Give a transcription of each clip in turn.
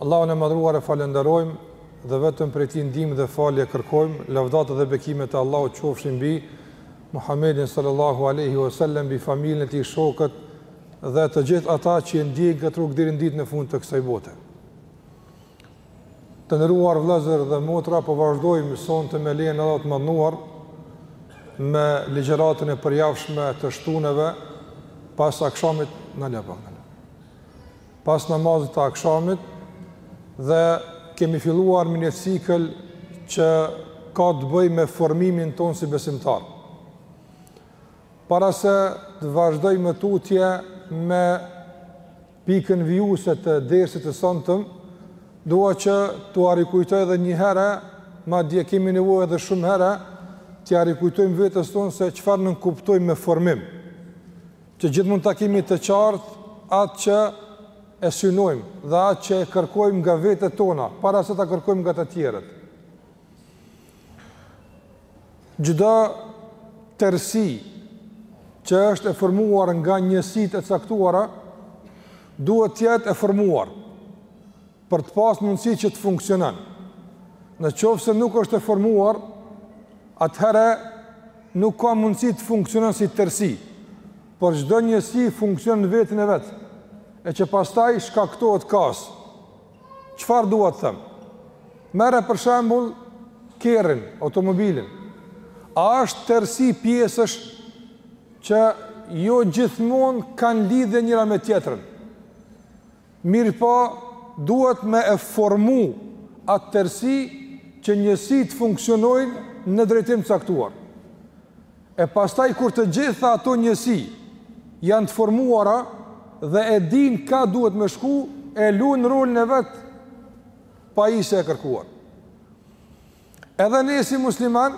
Allahun e Madhnuar e falënderojmë dhe vetëm prej Tij ndihmë dhe falje kërkojmë, lavdatat dhe bekimet e Allahut qofshin mbi Muhammedin sallallahu alaihi wasallam, mbi familjen e tij, shokët dhe të gjithë ata që e ndjekin këtë rrugë deri në ditën e fundit të kësaj bote. Të nderuar vëllezër dhe motra, po vazhdojmë sonte me lejen e Allahut të Madhnuar me ligjëratën e përjavshme të shtuneve pas akşamit në Lebanon. pas namazit të akshamit dhe kemi filluar me një cikël që ka të bëjë me formimin tonë si besimtar. Para se të vazhdoj më tutje me pikën vijuese të dersit të sontëm, dua që t'ua rikujtoj edhe një herë, madje kemi nevojë edhe shumë herë, t'ia rikujtojmë vetes tonë se çfarë nënkuptojmë me formim. Që gjithmonë ta kemi të qartë atë që e synojmë dhe atë që e kërkojmë nga vetet tona, para se ta kërkojmë nga të tjerët. Çdo tërësi që është e formuar nga njësitë e caktuara, duhet të jetë e formuar. për të pas mundësi që të funksionon. Në qoftë se nuk është e formuar, atëherë nuk ka mundësi të funksionon si tërësi, por çdo njësi funksionon në veten e vet, e që pastaj shkaktohet kaos. Çfarë dua të them? Merre për shembul kerrin, automobilin. A është tërësi pjesësh që jo gjithmonë kanë lidhje njëra me tjetrën? Mirëpo, duhet me e formu atë tërësi që njësitë të funksionojnë në drejtim të caktuar. E pastaj kur të gjitha ato njësi janë të formuara dhe e dinë ka duhet me shku, e lun rolin e vet pajisja e kërkuar. Edhe ne si musliman,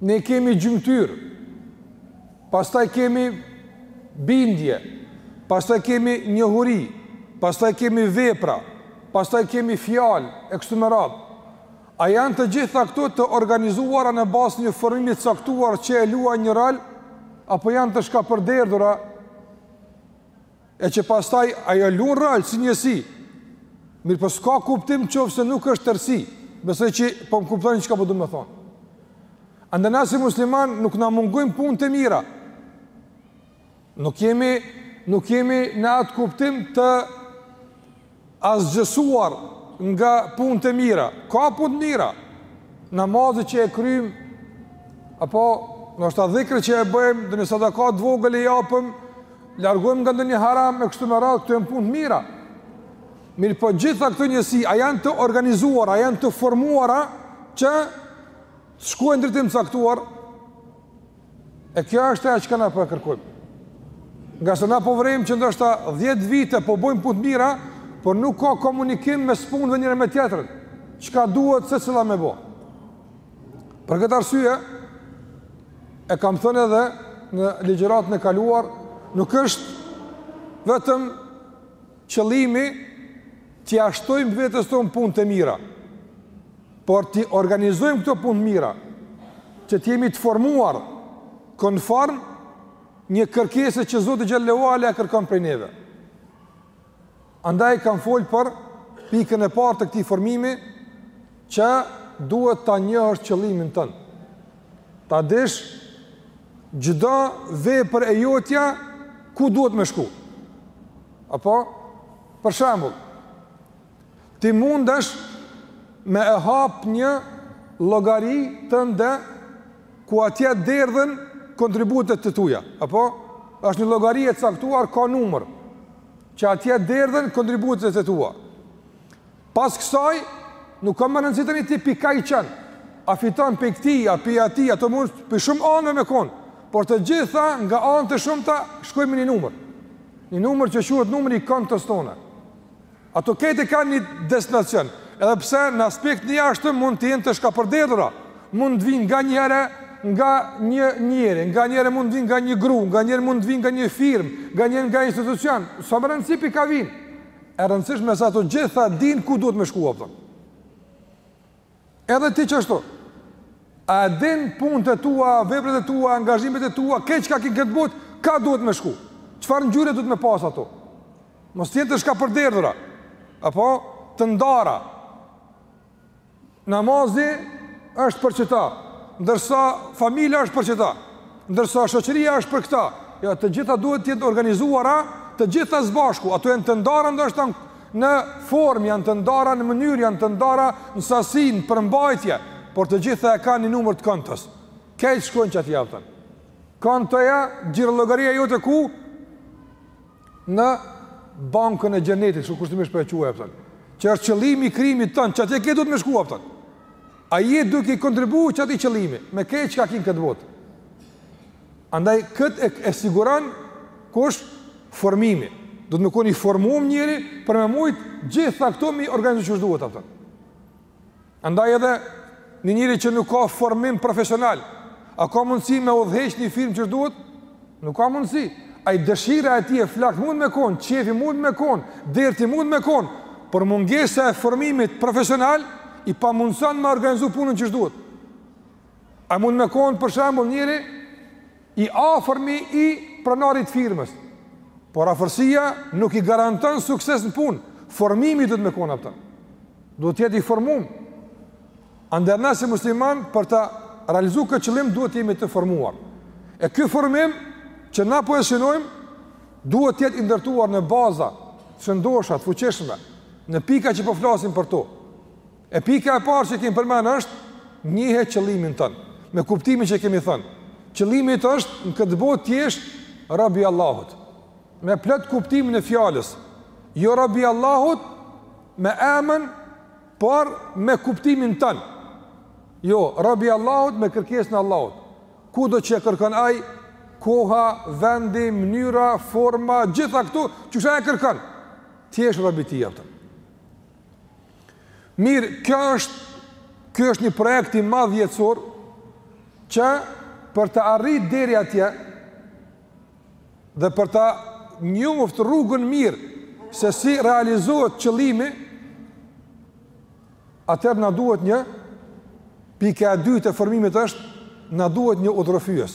ne kemi gjymtyrë, pastaj kemi bindje, pastaj kemi njohuri, pastaj kemi vepra, pastaj kemi fjalë, e kështu me radhë. A janë të gjitha këto të organizuara në bazë një formimi të caktuar që e luan një rol, apo janë të shkapërderdhura, e që pastaj ajo lun rol si njësi, mirëpo s'ka kuptim qoftë se nuk është tërësi, besoj që po më kuptoni çka po du me thanë. Andaj na si musliman nuk na mungojnë punët e mira, nuk jemi, nuk jemi në atë kuptim të Asgjë s'u ar nga punët e mira, ka punë të mira, namazi që e kryjmë, apo ndoshta dhikri që e bëjmë, ndonjë sadaka t'vogël e japëm, largohmë nga ndonjë haram e kështu me radhë, këto jenë punë të mira. Mirëpo gjitha këto njësi, a janë të organizuara, a janë të formuara, që shkojnë n'drejtim t'caktuar, E kjo është ajo çka na po e kërkojmë. Ngase na po vrejmë që ndoshta 10 vite po bojmë punë të mira, por nuk ka komunikim mes punëve njëra me tjetrën, çka duhet secila me bo. Për këtë arsye, e kam thënë edhe në ligjëratën e kaluar, nuk është vetëm qëllimi t'ia shtojmë vetes tonë punë të mira, por t'i organizojmë këto punë të mira, që të jemi të formuar konform një kërkese që Zoti xhele ue ala e kërkon prej neve. Andaj kam fol për pikën e parë të këtij formimi që duhet ta njohësh qëllimin tënd. Ta dish çdo vepër e jotja ku duhet me shku. Apo, për shembull, Ti mundesh me e hap një llogari tënde ku atje derdhen kontributet të tuja, apo? Është një llogari e caktuar ka numër që atje derdhen kontributet e tua. Pas kësaj nuk ka ma rëndësi tani ti pi kah i çon. A fiton pi këtij, a pi atij, ato mund pi shumë anëve me kon. Por të gjitha nga anët e shumta shkojnë në një numër. Një numër që quhet numri i kontos tonde. Ato krejt kanë një destinacion, edhe pse në aspektin e jashtëm mund të jenë të shkapërderdhura, mund të vijnë nganjëherë nga një njeri, nganjëherë mund të vijnë nga një gru, nganjëherë mund të vijnë nga një firmë, nganjëherë nga institucion, s'a me rëndësi pi kah vijnë, e rëndësishme se ato gjitha dinë ku duhet me shku, a kupton. Edhe ti qashtu. A e din punët e tua, veprat e tua, angazhimet e tua, krejt çka ki n'këtë botë, kah duhet me shku? Çfarë ngjyre duhet me pas ato? Mos t'jenë të shkapërderdhura. Apo të ndara. Namazi është për qëta, ndërsa familja është për qëta, ndërsa shoqëria është për këta. Jo, të gjitha duhet të jenë organizuara, të gjitha së bashku. Ato janë të ndara ndoshta Në formë janë të ndara, në mënyrë janë të ndara, në sasi, në përmbajtje, por të gjitha e kanë një numër të kontos. Krejt shkojnë qatje, a kupton. Kontoja, xhirollogaria jote ku? Në bankën e xhenetit, kështu kushtimisht po e quaj, a kupton. Që është qëllimi i krijimit tand, qatje ke duhet me shku, a kupton. A je duke i kontribu qatij qëllimi, me krejt çka ki në këtë botë. Andaj këtë e, e siguron kush, formimi. Duhet me kon i formum njeri për me mujt gjitha këto mi organizu qysh duhet ato. Andaj edhe një njeri që nuk ka formim profesional, a ka mundësi me udhëheq një firmë qysh duhet? Nuk ka mundësi. Ai dëshira e tij e flaktë mund me kon, qefi mund me kon, derti mund me kon, por mungesa e formimit profesional i pamundson me organizu punën qysh duhet. A mund me konë për shembull njeri i afërmi i pronarit të firmës, por afërsia nuk i garanton sukses në punë, formimi duhet me konë aty. Duhet të jetë i formum. Andaj na si musliman për ta realizu këtë qëllim duhet të jemi të formuar. E ky formim që na po e synojmë duhet të jetë i ndërtuar në baza të shëndosha, të fuqishme, në pika që po flasim për to. E pika e parë që kemi përmend është njihe qëllimin tënd, me kuptimin që kemi thënë. Qëllimi yt është në këtë botë të jesh rob i Allahut. Me plot kuptimin e fjalës, jo rob i Allahut me emër, por me kuptimin tënd. Jo, rob i Allahut me kërkesën e Allahut. Kudo që e kërkon ai, koha, vendi, mënyra, forma, gjitha këto, qysh ai e kërkon, të jesh rob i tij aty. Mirë, kjo, ky është një projekt i madh jetësor, që për ta arrit deri atje, dhe për ta njoft rrugën mirë, se si realizohet qëllimi, atëherë na duhet një, pika e dytë e formimit është, na duhet një udhërrëfyes.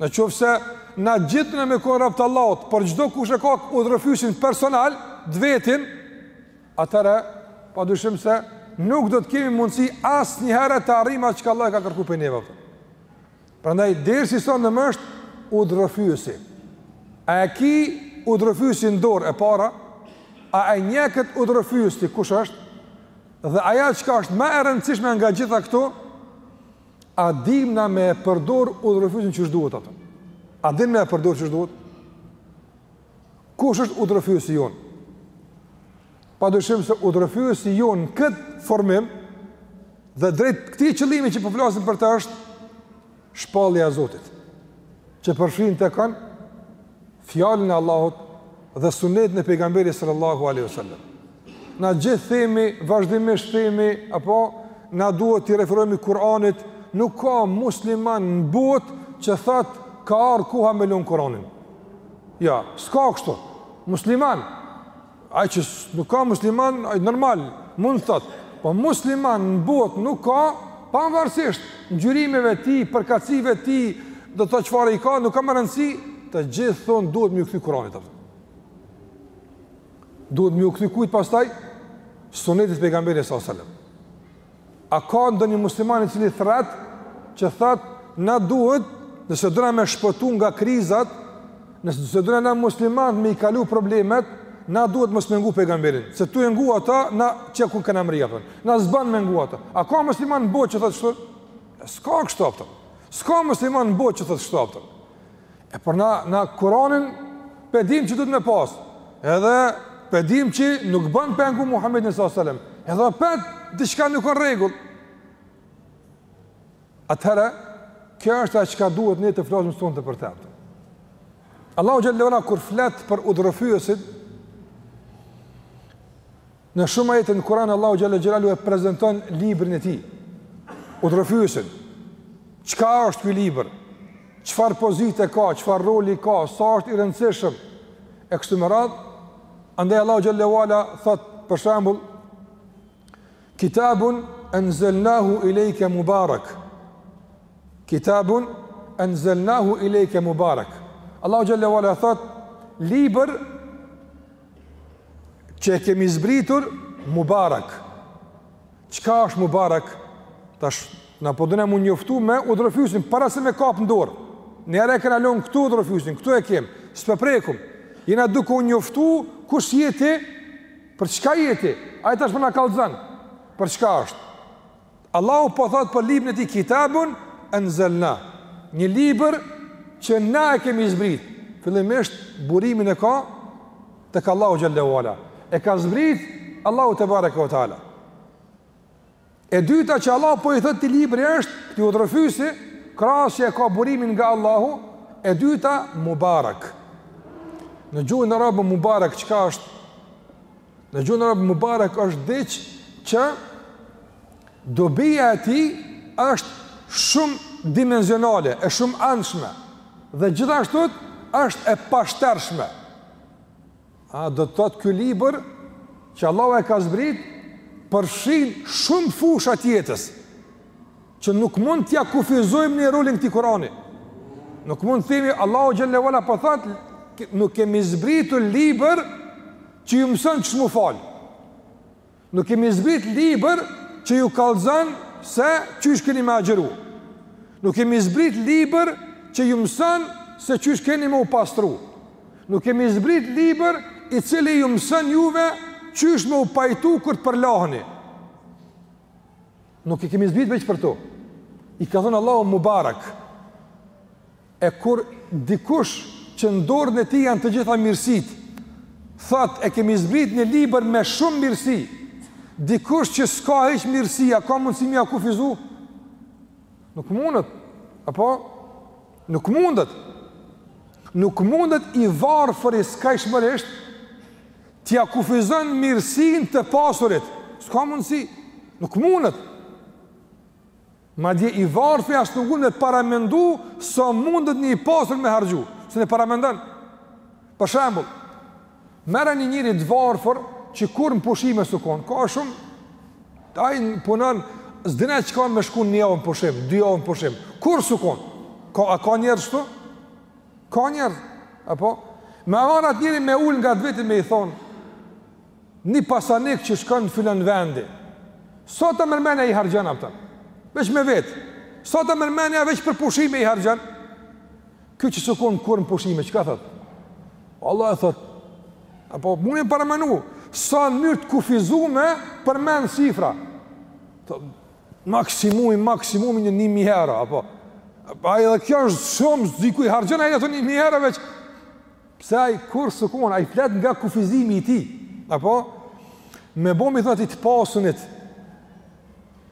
Në qoftë se na gjithë jena me konë robt e Allahut, por çdokush e ka udhërrëfyesin personal, t'vetin, atëherë, pa dyshim se nuk do të kemi mundësi asnjëherë të arrijmë atë çka Allahu ka kërku prej neve. Prandaj, dersi i sontëm është udhërrëfyesi. A e ki udhërrëfyesin n'dorë e para, a e njeh këtë udhërrëfyesi kush është, dhe ajo çka është ma e rëndësishme nga gjitha këto, A dimë na me e përdor udhërrëfyesin qysh duhet ato? A dimë na me e përdor qysh duhet? Kush është udhërrëfyesi jonë? Pa dyshim se udhërrëfyesi jonë në këtë formim dhe drejt këtij qëllimi që po flasim për të është shpallja e Zotit që përfshin të kanë Fjalën e Allahut dhe Sunetin e Pejgamberit sallallahu alaihi wasallam. Na gjithë themi, vazhdimisht themi, apo na duhet t'i referohemi Kur'anit, nuk ka musliman në botë që thot ka ardh koha me lën Kur'anin. Jo, s'ka kështu. Musliman Ai që nuk ka musliman, ai normal mund të thotë, po musliman në botë nuk ka, pavarësisht ngjyrimeve të tij, përkatësive të tij, do të thotë çfarë i ka, nuk ka më rëndësi, të gjithë thonë duhet me iu kthy Kur'anit. Duhet me iu kthy kujt pastaj? Sunetit pejgamberit sallallahu alajhi wasallam. A ka ndonjë musliman i cili thrret që thot na duhet nëse dona me shpëtu nga krizat, nëse nëse dona na muslimant me i kalu problemet, na duhet mos me e ngu pejgamberin, se tu e ngu ata na qe ku kena mrri apo. Na s'ban me e ngu ata. A ka musliman në botë që thot kështu? S'ka kështu apo. S'ka musliman në botë që thot kështu apo. E por na, na Kur'anin pe dim që duhet me pas. Edhe pe dim që nuk bën pa e ngu Muhammedin sallallahu alaihi wasallam. Edhe apet diçka nuk kan rregull. Atëherë kjo është ajo çka duhet ne të flasim sonte për të. Allahu xhelle ue ala kur flet për udhërrëfyesit Në shumë ajete në Kur'an Allahu xhelle xhelaluhu e prezenton librin e tij. Udhërrëfyesin. Çka është ky libër? Çfarë pozite ka, çfarë roli ka, sa është i rëndësishëm? E kështu me radhë, andaj Allahu xhelle ue ala thot për shembull Kitabun anzalnahu ilayka mubarak. Kitabun anzalnahu ilayka mubarak. Allahu xhelle ue ala thot libër që e kemi zbritur Mubarak. Çka është Mubarak? Tash, na po dona m'u njoftu me udhrrëfysin, para se me kapë në dorë. Njëherë e kena lon këtu udhrrëfysin, këtu e kem, s'pe prekum. Jena duke u njoftu kush je ti, për çka je ti, ai tash po na kallzon, për çka është. Allahu po thotë për librin e tij Kitabun anzalna, një libër që na e kemi zbrit. Fillimisht burimin e ka tek Allahu xhelle ue ala. E ka zbrit Allahu tebareke ve teala. E dyta që Allahu po i thotë këtij libri është këtij udhrrëfysi, krahas e ka burimin nga Allahu, e dyta mubarak. Në gjuhën arabe mubarak çka është? Në gjuhën arabe mubarak është diç që dobia e tij është shumëdimensionale, e shumanshme dhe gjithashtu është e pashtershme. A do të thotë ky libër që Allahu e ka zbrit përfshin shumë fusha të jetës që nuk mund t'ja kufizojmë ne rolin këtij Kurani. Nuk mund të themi Allahu xhelle ue ala po thotë nuk kemi zbritur libër që ju mson qysh m'u falë. Nuk kemi zbrit libër që ju kallzon se qysh keni me agjeru. Nuk kemi zbrit libër që ju mson se qysh keni me u pastru. Nuk kemi zbrit libër i cili ju mson juve qysh me u pajtu kur të përlaheni. Nuk e kemi zbrit veç për to. I ka thënë Allahu Mubarak. E kur dikush që në dorën e tij janë të gjitha mirësitë, thotë e kemi zbrit një libër me shumë mirësi, dikush që s'ka hiç mirësi, a ka mundësi me ia kufizu? Nuk mundet, apo? Nuk mundet. Nuk mundet i varfëri skajshmërisht, t'ia kufizon mirësinë të pasurit. S'ka mundësi, nuk mundet. Madje i varfri as nuk mun me paramendu sa mundet një i pasur me harxhu, se n'e paramendon. Për shembull, merr një njeri të varfër që kurrë në pushime s'u kon, ka shumë ai punon s'din çka me shku një javë pushim, dy javë pushim. Kurrë s'u kon. Ka a ka njerëz kështu? Ka njerëz. Apo me marr atë njeri me ul ngat veti me i thon Ni pasanik që shkon në filan vendi sa ta merr menja i harxhon aj n'ton veç me vetë sa ta merr menja veç për pushime i harxhon ky që s'u kon kurrë në pushime çka thot vallahi thot apo mun me paramenu sa n'mënyrë të kufizume përmen shifra të maksimumi maksimumi një nji mijë euro apo edhe kjo është shumë s'di ku i harxhon ai thot një mijë euro veç Pse ai kurrë s'u kon, ai flet nga kufizimi i tij. Apo me bo me i thonë të pasunit.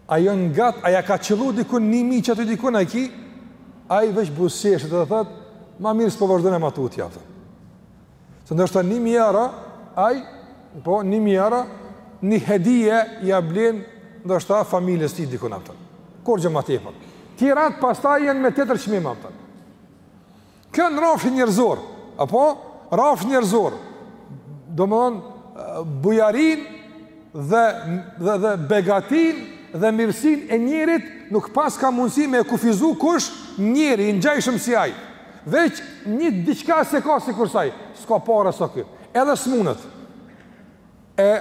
Ai o ngat, ai ka qellu dikun nji mijë qaty dikun aty. Ai veç buzëqesh e thotë, "Ma mirë s'po vazhdon ma tutje." Se ndoshta 1000 euro, ai po 1000 euro një hedije ja blen ndoshta familjes tij dikun. Kurgjo më tepër. Tjerat pastaj janë me tjetër çmim apo. Kjo në rafshin njerëzor, apo rafsh njerëzor, domethënë, bujarinë dhe, dhe, dhe begatinë dhe mirësinë e njerit nuk po, s'ka mundësi me e kufizu kush njeri, i ngjajshëm si aj. Veç në diçka s'e ka sikurse aj, s'ka pare sa ky, edhe s'munët. E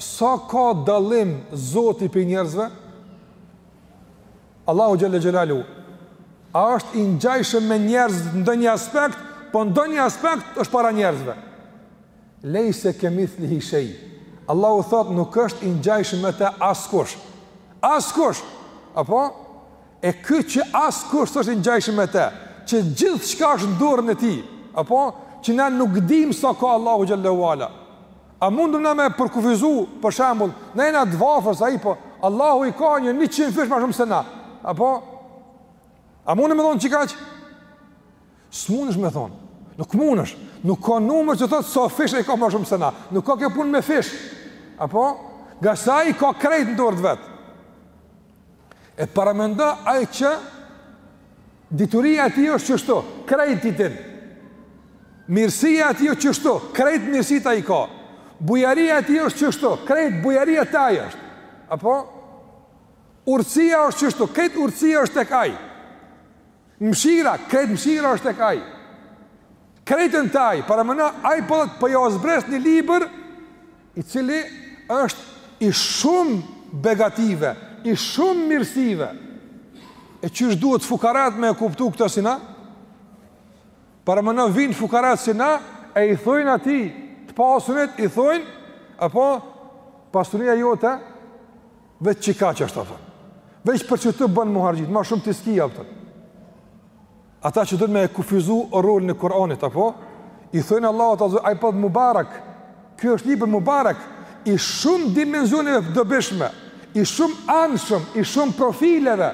sa ka dallim Zoti prej njerëzve? Allahu xhelle xhelaluhu a është i ngjajshëm me njerëz në ndonjë aspekt, po ndonjë aspekt është para njerëzve. Lejse kemithlihi shej. Allahu thotë nuk është i ngjajshëm me të askush. Askush. Apo e ky që askush s'është i ngjajshëm me të, që gjithçka është në dorën e tij. Apo që na nuk dimë sa ka Allahu xhelle ue ala. A mundëm na me përkufizu, për shembull, na jena të varfër ai po, Allahu i ka një njëqind fish ma shumë se na, a po? A mundëm me thonë qikaq? S'munesh me thonë, nuk munesh, nuk ka numër që thotë sa fish i ka ma shumë se na, nuk ka kjo punë me fish, a po? Ngase ai i ka krejt në dorë t'vet. E paramendo ai që dituria e tij është qështu, krejt i din. Mirësia e tij është qështu, krejt mirësitë ai i ka. Bujaria e tij është qështu, krejt bujaria te ai është. Apo urtësia është qështu, krejt urtësia është tek ai. Mshira, krejt mshira është tek ai. Krejt janë te ai, parameno, ai po thotë po ja zbres një libër, i cili është i shumë begative, i shumë mirësive. E qysh duhet fukarat me e kuptu këta si na? Parameno vijnë fukarat si na, e i thojnë atij, të pasunit, i thojnë, apo, pasunia jote, Veç qikaq është, apton. Veç për qetu ban m'u harxhit, ma shumë ti s'ki, apton. Ata që dojnë me e kufizu rolin e Kuranit, apo? I thojnë Allahut, ai po thotë Mubarak. Ky është libër Mubarak. I shumë dimenzioneve të dobishme. I shumanshëm, i shumë profileve.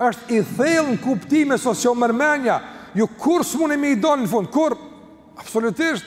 është i thellë në kuptime sa s'ja merr menja. Jo kurr s'mun me i dalë në fund, kurr. Absolutisht.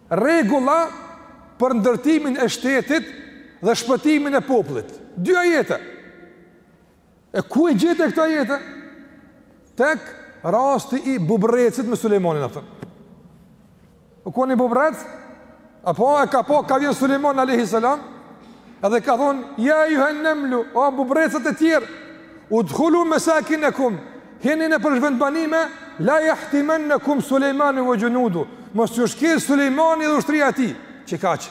Rregulla për ndërtimin e shtetit dhe shpëtimin e popullit. Dy ajete. E ku e gjete këto ajete? Tek rasti i bubrecit me Sulejmanin, apton. U kon ni bubrec? Apo e ka pa ka vjen Sulejman alayhi salam? Edhe ka thon ja ejjuhan-nemlu, o bubrecët e tjerë, udkhulu mesakinekum, Hini nëpër vendbanime, la yahtimannakum Sulejmanu wa junudu, mos ju shkel Sulejmani dhe ushtria e tij, qikaq.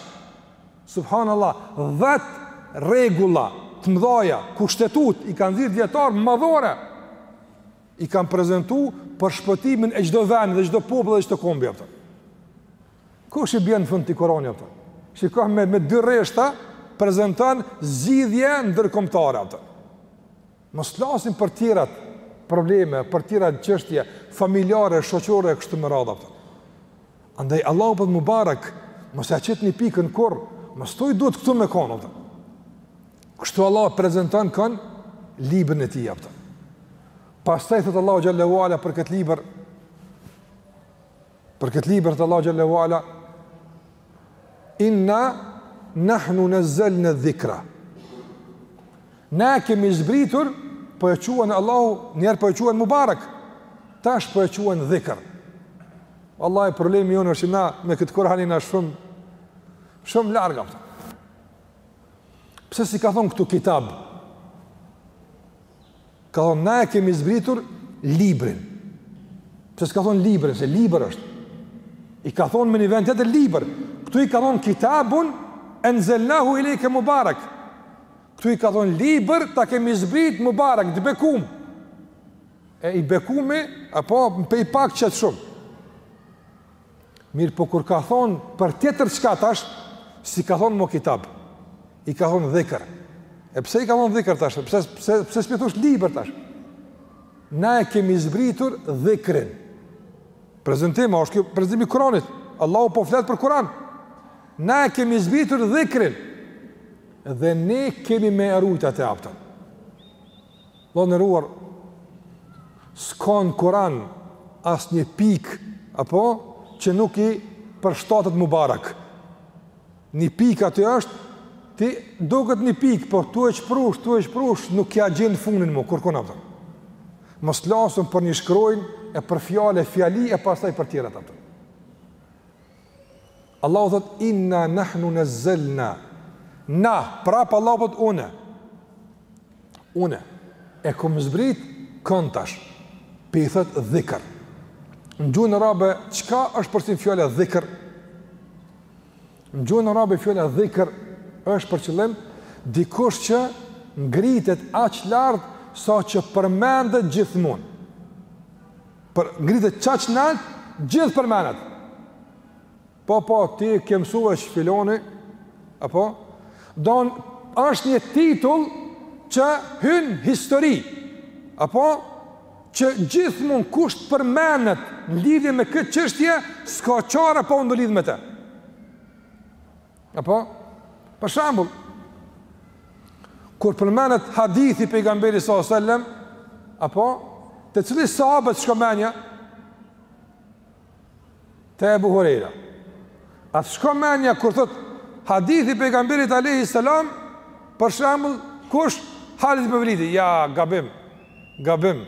Subhanallah, 10 rregulla të mëdhaja, kushtetutë i kanë nxjerrë dijetarët madhore. I kanë prezentu për shpëtimin e çdo vendi dhe çdo populli dhe çdo kombi, apton. Kush i bjen n'fund këtij Kurani, apton? Shiko me me dy rreshta prezanton zgjidhje ndërkombëtare, apton. Mos flasim për tjerat probleme, për tjera çështje familjare, shoqërore e kështu me radhë, a kupton. Andaj Allahu po thot mubarek, mos ja qetni pikën kurrë, mos thuj duhet këtu me kon, a kupton. Kështu Allah prezanton kon librin e tij, a kupton. Pastaj thot Allahu xhel-le ue ala për këtë libër Për këtë libër thot Allah xhel-le ue ala, inna nahnu nezzelna dhikra. Ne kemi zbritur, po e quen Allahu, njiherë po e quen Mubarek, tash po e quen dhikr. Vallahi problemi jonë është që na me këtë Kuran jena shumë, shumë larg, a kupton. Pse s'i ka thonë këtu kitab? Ka thonë, na e kemi zbritur librin. Pse s'ka thonë librin, se libër është. I ka thonë me një vend tjetër libër. Këtu i ka thonë kitabun, enzelnahu ilejke mubarek. Këtu i ka thonë libër, ta kemi zbrit mubarek, të bekum. E i bekumi, apo prej pak qet shumë. Mirëpo kur ka thonë për tjetër çka tash, s'i ka thonë mo kitab, i ka thonë dhikër. E pse i ka thonë dhikër tash, pse, pse, pse s'pi thush libër tash? Na e kemi zbritur dhikrin. Prezentim, a është kjo prezentimi i Kuranit, Allahu po flet për Kuran. Na e kemi zbritur dhikrin, dhe ne kemi me e rujt atë, a kupton. Vëlla i nderuar, s'ka në Kur'an asnjë pikë apo që nuk i përshtatet Mubarek. Një pikë aty është ti duket një pikë, po tu e çprush, tu e çprush, nuk ja gjen fundin më kurrë kon, a kupton. Mos flasim për një shkronjë e për fjalë e fjali e pastaj për tjerat, a kupton. Allahu thotë, Inna nahnu nezzelna. Na, prapë Allahu po thot une. Une. E kom zbrit kon tash. Pe i thotë dhikër. Në gjuhën arabe, çka është për qëllim fjala dhikr? Në gjuhën arabe fjala dhikr është për qëllim dikush që ngritet aq lart sa që përmendet gjithmonë. Për ngritet çaq nalt, gjithë përmendet. Po po, ti ke mësuar që filoni, apo? Don është një titull që hyn n'histori. Apo që gjithmonë kur të përmendet në lidhje me këtë çështje, s'ka çare pa u ndërlidh me të. Apo për shembull kur përmendet hadithi i pejgamberit sallallahu alajhi wasallam, apo te cili sahab t'shkon menja Te Ebu Hurejra. A t'shkon menja kur thot hadithi i pejgamberit alejhi selam, për shembull, kush Halid ibn Velidi? Ja, gabim, gabim.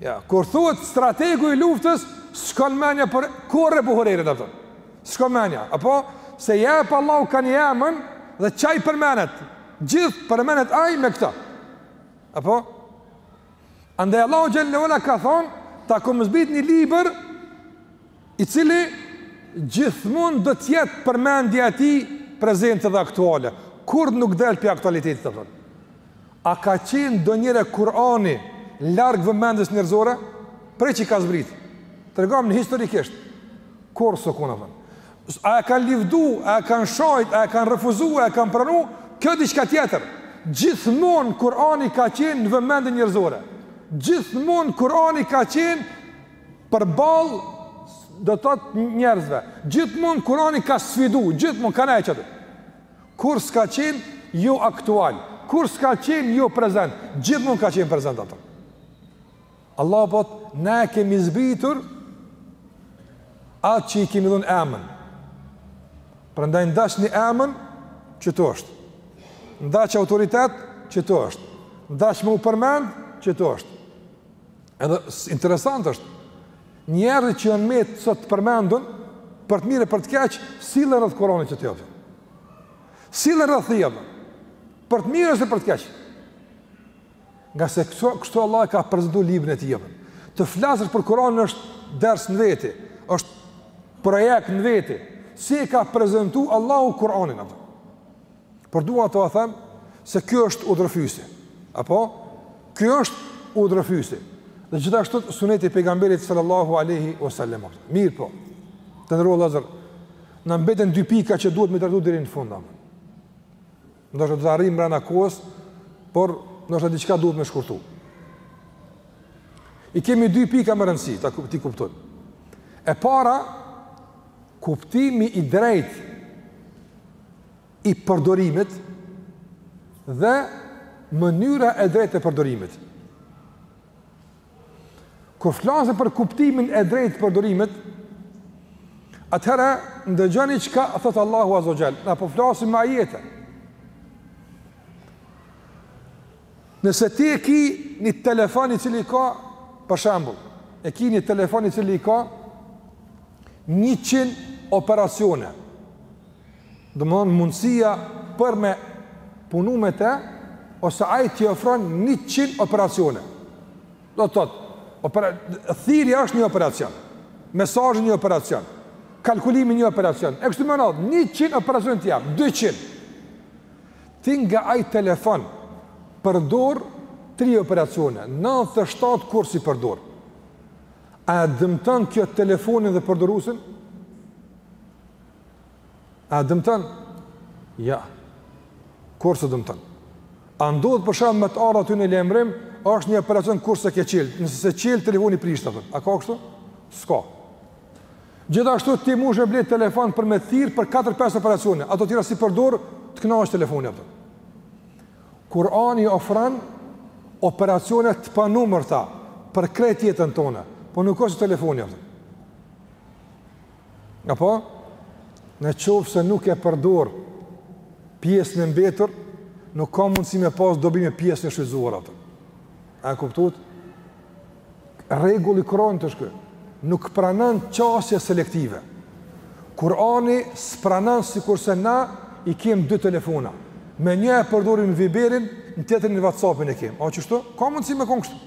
Ja, kur thot strategu i luftës, shkon menja por kurrë Ebu Hurejra, do të thot. Shkon menja, apo? Se ja jep Allahu ka një emën dhe qaj përmenet. Gjithë përmenet aj me këto. Apo? Andaj Allahu xhele ve ala ka thon ta kom zbrit një libër i cili gjithmonë do të jetë përmendja e tij prezente dhe aktuale. Kurrë nuk del pi aktualitetit, do të thot. A ka qenë ndonjëherë Kurani larg vëmendjes njerëzore? Prej që i ka zbrit? Tregomni historikisht. Kurrë s'o kon A e kanë livdu, a e kanë shajt, a e kanë refuzu, a e kanë pranu, kjo diçka tjetër. Gjithmon Kurani ka qenë në vëmendjen njerëzore. Gjithmon Kurani ka qenë përballë do të thot njerëzve. Gjithmon Kurani ka sfidu, gjithmon ka nënqëtu. Kurrë s'ka qenë jo aktual, kurrë s'ka qenë jo prezent, gjithmon ka qenë prezent aty. Allahu thot, ne e kemi zbritur atë që i kemi dhënë emën. Prandaj n'daç ni emën qetu është. N'daç autoritet qetu është. N'daç me u përmend qetu është. Edhe interesant është njerëzit që janë më të sot t'përmendun për të mirë për të keq, sillen rreth Kur'anit që të jap. Sillen rreth tij. Për të mirë ose për të keq. Nga se kështu, kështu Allah e ka prezentu libën e ti jepën. Të flasësh për Kuranin është ders në veti, është projekt në veti. Si e ka prezentu Allahu Kuranin atë? Por dua të them se ky është udhërrëfyesi. Apo? Ky është udhërrëfyesi. Dhe gjithashtu suneti i pejgamberit sallallahu alaihi wasallam. Mirëpo. Të nderuar vllazër, na mbeten dy pika që duhet me trajtu deri në fund. Ndoshta do të arrijmë mbrana kohës, por ndoshta diçka duhet me shkurtu. I kemi dy pika me rëndësi, t'i kuptojmë. E para, kuptimi i drejt i përdorimit dhe mënyra e drejt e përdorimit. Kur flasim për kuptimin e drejtë të përdorimit, atëherë ndëgjoni çka thot Allahu Azza wa Jall. Na po flasim me ajete. Nëse ti e ki një telefon i cili i ka, për shembull, e ki një telefon i cili i ka 100 operacione. Domethënë mundësia për me punu me te, ose ai t'i ofron 100 operacione. Do të thotë, opera, thirrja është një operacion, mesazhi një operacion, kalkulimi një operacion. E kështu me radhë, 100 operacione të jap, 200. Ti nga ai telefon përdor 3 operacione, 97 kurrë s'i përdor. A e dëmton kjo telefonin dhe përdoruesin? A dëmton? Ja. Kurrë s'e dëmton. A ndodh për shembull me të ardhë aty në lajmërim, është një operacion kurrë s'e ke çelë, nëse s'e çel, telefoni prishet, kupton. a ka kështu? S'ka. Gjithashtu ti mundesh me ble telefon për me thirrë për 4-5 operacione, ato tjera s'i përdor, të kënaq telefoni, kupton. Kurani ofron operacione të panumërta, për krejt jetën tonë, po nuk është telefoni, kupton. Apo, në qoftë se nuk e përdor pjesën e mbetur, nuk ka mundësi me pas dobi me pjesën e shfrytëzuar atë. A e kuptuat? Rregulli i Kuranit është ky, nuk pranon qasje selektive. Kurani s'pranon sikurse na i kemë dy telefona. Me një e përdorim Viberin, në tjetrin Whatsappin e kemi. A qështu? Ka mundësi me konë kështu.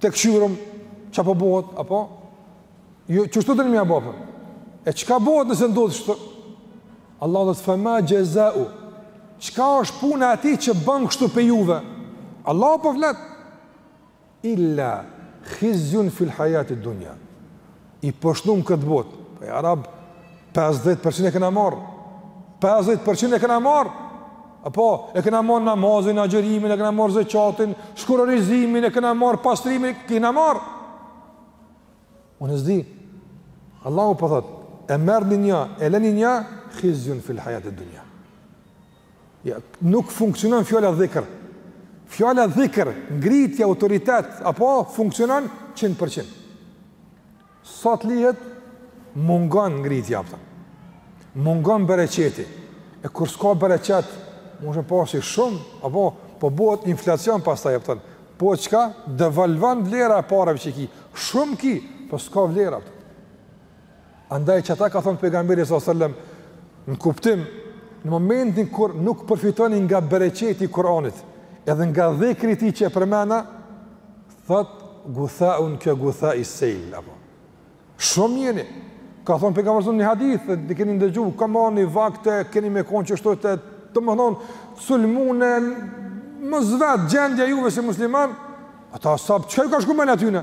Ta kqyrim çka po bëhet apo? Ju qështu doni me ia bo? E çka bëhet nëse ndodh kështu? Allahu thotë fama jazau. Çka është puna e atij që bën kështu pej juve? Allahu po flet illa khizyun fil hayati dunya. i poshtnum n'këtë botë, po ja rab 50% e kena marr. 50% e kena marr. Apo e kena marr namazin, agjerimin, e kena marr zeqatin, shkurorizimin, e kena marr pastrimin, e kena marr. Unë s'di. Allahu po thot, e merrni një, e lëni një, khizyun fil hayat ad-dunya. Ja, nuk funksionon fjala dhikr. Fjala dhikr, ngritje, autoritet apo funksionon 100%. Sa të lihet mungon ngritja, kupton. Mungon bereqeti. E kur s'ka bereqet, mundesh me pas shumë apo po bëhet inflacion pastaj apo. Po çka devalvon vlera e pareve që i ki. Shumë ki, po s'ka vlera. Andaj qeta ka thonë pejgamberi s.a.s. në kuptim, në momentin kur nuk përfitoni nga bereqeti i Kur'anit, edhe nga dhikri i tij që e përmena, thot, guthaun ke guthai sejl, apo. Shumë jeni, ka thonë pejgamberi s.a.s. një hadith, dhe keni ndëgju, ka ma një vakte, keni me konë qështu, domethonë, sulmune, mos vet gjendja juve si musliman, ata as'habë, çka ju ka shku n'men atyne?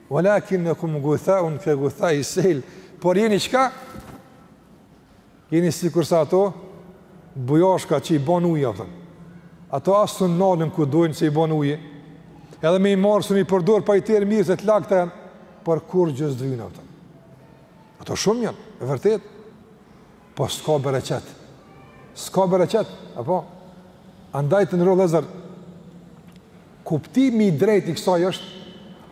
Walakinnakum gutha'un ka gutha'i sejl. Por jeni çka? Jeni sikur se ato bujashka që i bën uji, apo? Ato as s'un nalen ku dojnë, që i bën uji. Edhe me i marrë s'un i përdor pa i terë mirë se të lagta janë, por kurrgjë s'vyjnë, apo. Ato shumë janë, e vërtetë. Po s'ka bereqet. S'ka bereqet, apo? Andaj të nderuar vëllezër, kuptimi i drejt i kësaj është,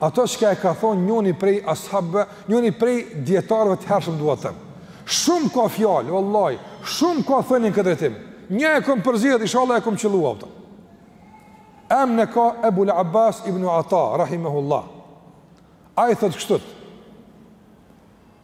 ato çka e ka thonë njoni prej ashabëve, njoni prej dijetarëve të hershëm dua të them. Shumë ka fjalë, vallahi, shumë ka thënie në këtë drejtim. Një e kam përzgjedh, inshallah e kam qëllu, apo. E m'ne ka Ebul Abbas ibn Ata, rahimehullah. Ai thotë kështu,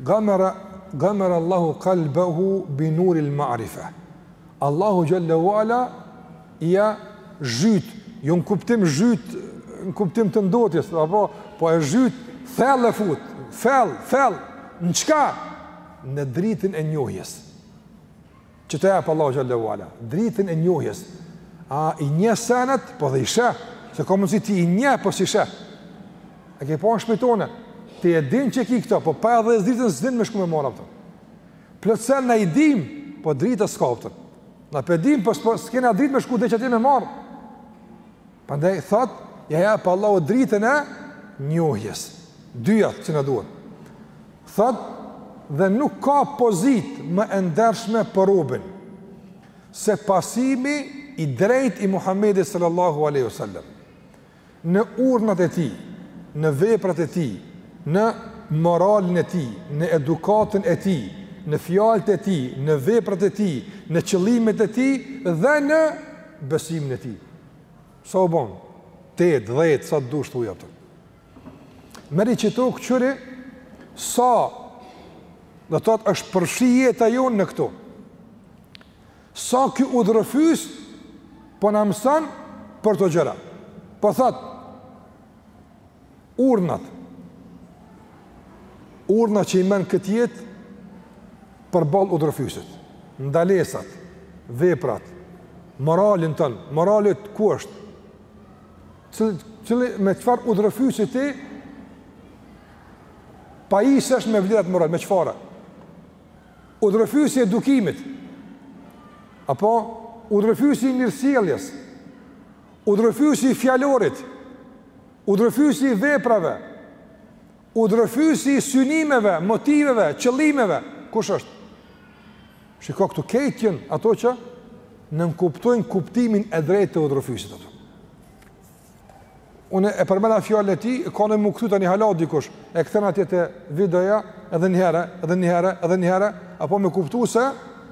Ghamara ghamara Allahu qalbahu bi nuri al ma'rifa. Allahu jalla wala ja zhyt, jo në kuptim zhyt, në kuptim të ndotjes, apo, po e zhyt thellë, e fut, thellë, thellë në çka? Në dritën e njohjes. që ta jep Allahu xhelle ue ala, dritën e njohjes. Ai i njeh senet, po edhe i sheh, se ka mundësi ti i njeh, po s'i sheh. E ke pa në shpi tonde, ti e din që e ki këto, po pa e dhez dritën s'e din me shku me marrë, apo. Plot sene na i dimë, po drita s'ka, apo. Na pe dimë, po s'kena dritë me shku deri qaty me e marrë. Prandaj thotë, ja jep Allahu dritën e njohjes. Dyjat që na duhen. Thotë, dhe nuk ka pozitë më e ndershme për robin se pasimi i drejtë i Muhammedit sallallahu aleyhu sallam në urdhnat e tij në veprat e tij në moralin e tij në edukatën e tij në fjalët e tij në veprat e tij në qëllimet e tij dhe në besimin e tij Sa u bon? 8, 10, sa të dush thuj, apo. Merri qitu kqyri, sa do të thotë është përfshi jeta jonë në këto. Sa ky udhërrëfyes po na mëson për këto gjëra. Po thotë, Urdhnat. Urdhnat që i men këtë jetë përballë udhërrëfyesit. Ndalesat, veprat, moralin tënd, morali yt ku është? Cili, cili me çfarë udhërrëfyesi ti pajisë është me vlera at moral, me çfarë? Udhërrëfyesi i edukimit. Apo udhërrëfyesi i mirësjelljes. Udhërrëfyesi i fjalorit. Udhërrëfyesi i veprave, udhërrëfyesi i synimeve, motiveve, qëllimeve, kush është? Shiko këtu krejt janë ato që nënkuptojnë kuptimin e drejtë të udhërrëfyesit ato. Unë e përmena fjallën e ti, ka në më këtu të një halat dikush, e kthen atje te videoja, edhe një herë, edhe një herë, edhe një herë, apo me kuptu se,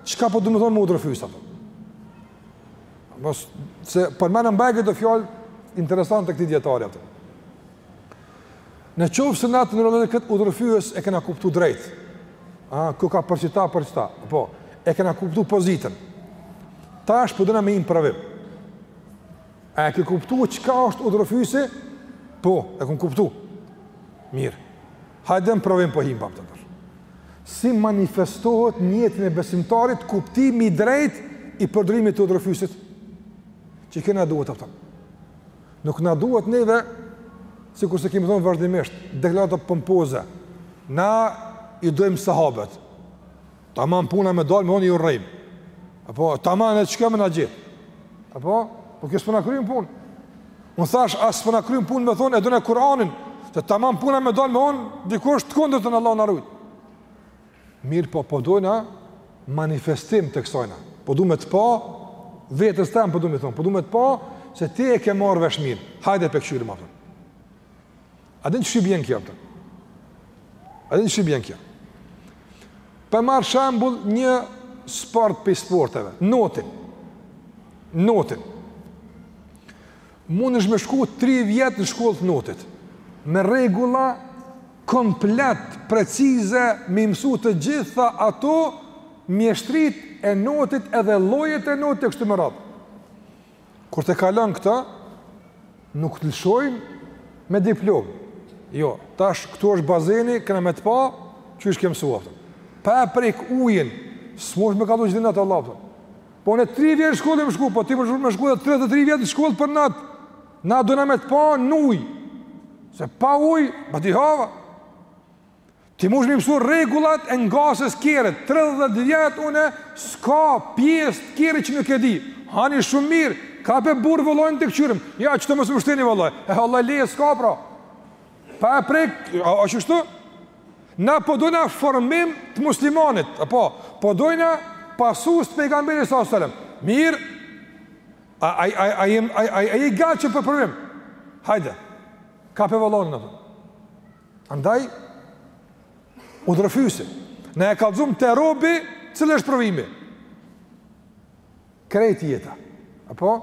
çka po domethonë me udhërrëfyes ato. Po se përmenda bajagi do fjalë interesante të këtij dijetari atë. Në qoftë se na ndërmjet këtë udhërrëfyes e kena kuptu drejt. A koka për qita, për qita? Po, e kena kuptu pozitën. Tash po dona me hi n'provim. A e ke kuptu çka është udhërrëfyesi? Po, e kam kuptu. Mirë. Hajde n'provim po himë, a kupton. Si manifestohet n'jetën e besimtarit kuptimi i drejtë i përdorimit të udrëfysit? Qikjo na duhet, a kupton. Nuk na duhet neve, sikurse kemi thonë vazhdimisht, deklarata pompoze. Na i dojmë sahabet. Tamam puna me dalë, me thonë i urrejmë. Apo, tamam e çka me na gjet. Apo, po kjo s'po na kryn punë. Unë thashë, as s'po na kryn punë me thonë, e dona Kur'anin, se tamam puna me dalë, me thonë, dikush të kundërtën, Allah na ruajtë. Mirë po, po dojna manifestim të kësajna. Po du me të pa, vetes teme po du me thonë, po du me të pa, se ti e ke marrë vesh mirë. Hajde pe kqyrim, a kupton. A din qysh i bjen kjo atë? A din qysh i bjen kjo? Po e marr shembull një sport prej sporteve, notin. Notin. Mundesh me shku 3 vjet në shkollë të notit, me rregulla komplet, precize, me i mësu të gjitha ato mjeshtritë e notit edhe llojet e notit e kështu me radhë. Kur ta kalon këta, nuk të lëshojmë me diplomë. Jo, tash këtu është bazeni, kena me të pa, qysh ke mësu. Pa e prejk ujin, s'mush me kallxu që di not, vallah. Po unë tri vjet shkollë jam shku, po ti me shku dhe 33 vjet shkollë për not. Na dona me të pa në ujë. Se pa ujë, badihava. Ti mush m'i mësu rregullat e ngasjes së kerrit, 30 vjet unë s'ka pjesë të kerrit që nuk e di. Ani shumë mirë, kape burrë volanin të kqyrim. Ja çto mos më shtini n'volan. E vallahi leje s'ka pra. Pa e prek, a është kështu? Na po dojna formim të muslimanit, apo po dojna pasues të pejgamberit sa selam. Mirë. A a a a a a a je gati për provim? Hajde. Kape volanin atë. Andaj, udhërrëfysi. Na e kallzum te robi, cili është provimi? Krejt jeta. Apo?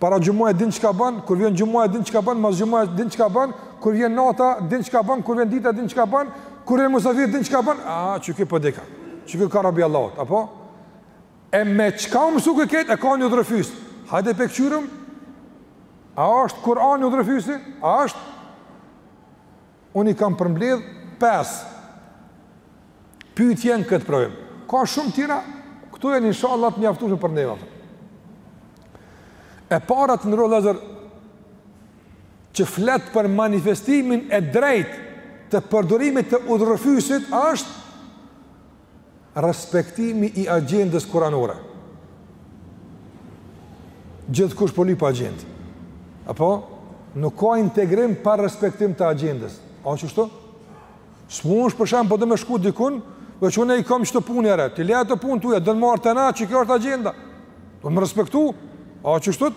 Para xhumaje din çka ban, kur vjen xhumaja din çka ban, mas xhumaje din çka ban, kur vjen nata, din çka ban, kur vjen dita, din çka ban, kur vjen musafiri, din çka ban, a, qiky po dika, qiky ka rob i Allahut, apo? E me çka u mësuke këtë, e ka një udhërrëfys? Hajde pe këqyrëm? A është Kur'ani udhërrëfysi? A është? Unë i kam përmbledh pes pytje në këtë provim. Ka shumë tjera, këto janë inshallah të mjaftushme për neva. E para të nderuar vllezër, që flet për manifestimin e drejt të përdorimit të udhërrëfysit, është Respektimi i agjendës kuranore. Gjithkush po lyp agjendë. Apo nuk ka integrim pa respektim të agjendës. A është kështu? S'mundesh për shembull po do me shku dikun, dhe unë i kam qeto punë era. Ti le ato punë tuja, do me marr tani atë që kjo është agjenda. Do me respektu. A është kështu?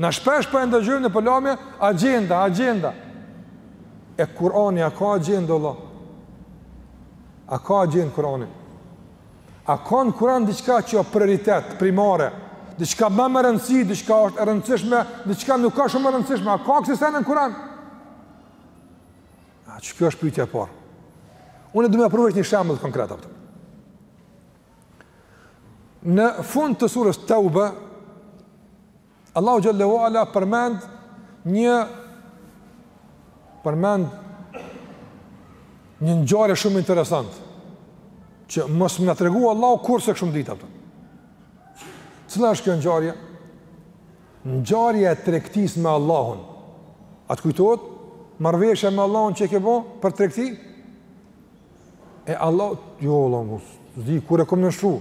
Na shpesh po e ndëgjojmë në parlament agjenda, agjenda. E Kurani a ka agjendë Allah. A ka agjendë Kur'ani? A ka në Kur'an diçka që është prioritet, primare? Diçka ma me rëndësi, diçka është e rëndësishme, diçka nuk ka shumë e rëndësishme. A ka kësi sene në Kur'an? Qekjo është pytja e parë. Unë e du me pru veç një shembull konkret, apo. Në fund të surës Teube, Allahu xhel-le ue ala përmend një përmend një ngjarje shumë interesante që mos me na tregu Allahu kurrë s'e kishim ditë ato. Cila është kjo ngjarje? Ngjarja e tregtisë me Allahun. A të kujtohet marrveshja me Allahun që e ke bo për tregti? E Allah, jo vallahi, s'di, kur e kom nënshkru,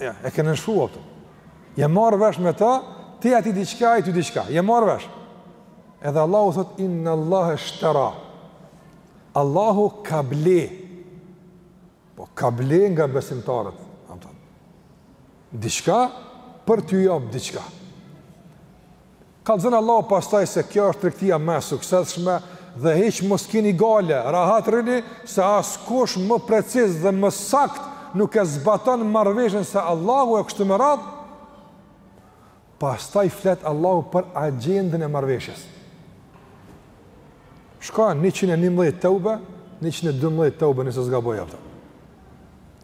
e, e ke nënshkru, ato. Je marrë vesh me ta, ti atij diçka, ai ty diçka, je marrë vesh. Edhe Allahu thot, innallahe shtera. Allahu ka ble, po ka ble nga besimtarët, ato. Diçka, për t'ju jap diçka. Kallxon Allahu pastaj se kjo është tregtia më e suksesshme dhe hiç mos kini gajle, rahat rrini se askush më preciz dhe më sakt nuk e zbaton marrëveshjen se Allahu e kështu me radhë. Pastaj flet Allahu për agjendën e marrëveshjes. Shka 111 Teube, 112 Teube nëse s'gaboj e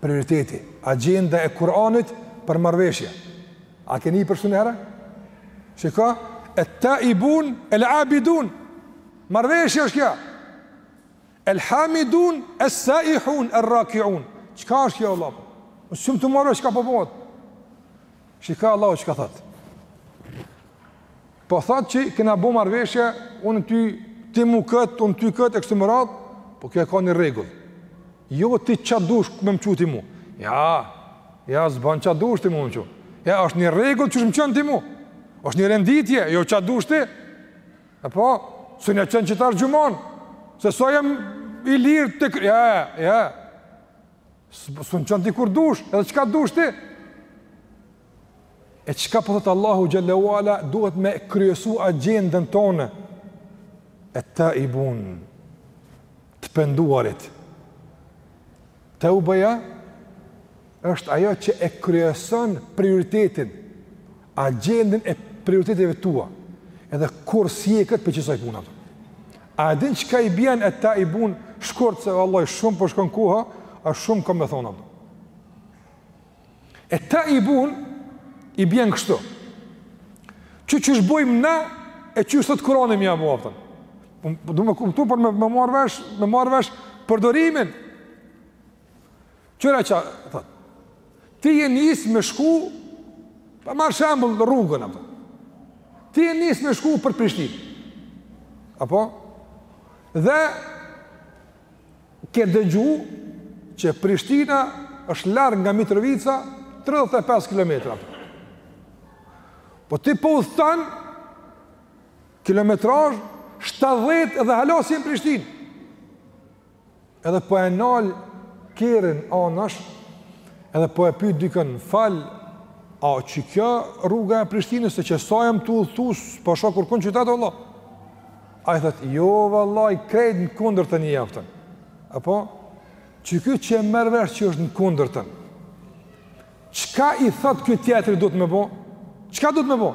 prioriteti, agjenda e Kur'anit për marrëveshje. A e keni pa kështu një herë? Çka? Et-taibun, el-abidun. Marrëveshja është kjo. El-hamidun, es-saihun, er-rakiun. Çka është kjo, Allah? S'jom tu marrë vesh çka po bohet. Po çka, Allahu çka thotë? Po thotë që kena bo marrveshje, unë ty, ti mu këtë, unë ty këtë, e kështu me radhë, po kjo e ka një rregull. Jo ti ça dush me m'çu ti mu. Ja, ja, s'ban ça dush ti mu me m'çu ti. Ja, është një rregull qysh m'çon ti mu. është një renditje, jo ça dush ti. E po, se m'çon qitash xhumanë, se sa jam i lirë të kërë. Ja, ja, Sun m'çon ti kur dush, edhe çka dush ti? E çka po thot Allahu xhele ue ala duhet me kryesu agjendën tonë? Et-taibun, të penduarit. Teubeja është ajo që e kryeson prioritetin, agjendën e prioriteteve tua. Edhe kur si e këtë për qisoj puna. A e din çka i bjen et-taibun shkurt se vallahi shumë po shkon koha, a shumë kam me thonë, a kupton. Et-taibun i bjen kështu. Qy qysh bojmë na e qysh thot Kur'ani me ia bo, a kupton. Po, po, du me kuptu për me, me marrë vesh, me marrë vesh përdorimin. Kqyre çka, thot, ti je nis me shku, po marr shembull rrugën, a kupton. ti je nis me shku për Prishtinë. Apo? Dhe, ke dëgju që Prishtina është larg nga Mitrovica 35 km. Po ti po udhëton, kilometrazha, 70 edhe hala s'je n'Prishtinë. Edhe po e nal kerrin anash, edhe po e pyet dikën, "Fal, a qikjo rruga e Prishtinës se qe sa jam tu udhëtu, s'po shoh kurkund qytet valla?" Ai thot, "Jo vallahi, krejt në kundërtën je, a kupton." Apo, qiky që e merr vesh që është në kundërtën. Çka i thot ky tjetri duhet me bo? Çka duhet me bo?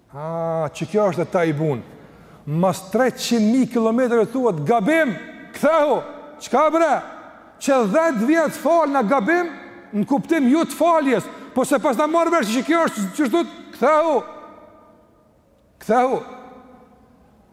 Aa, qikjo është et-taibun. Mas 300.000 kilometrave t'thuhet, gabim, kthehu, çka bre? Qe 10 vjet falna gabim, në kuptim jo të faljes, po s'e pasna marrë vesh që kjo është qishtu, kthehu, kthehu.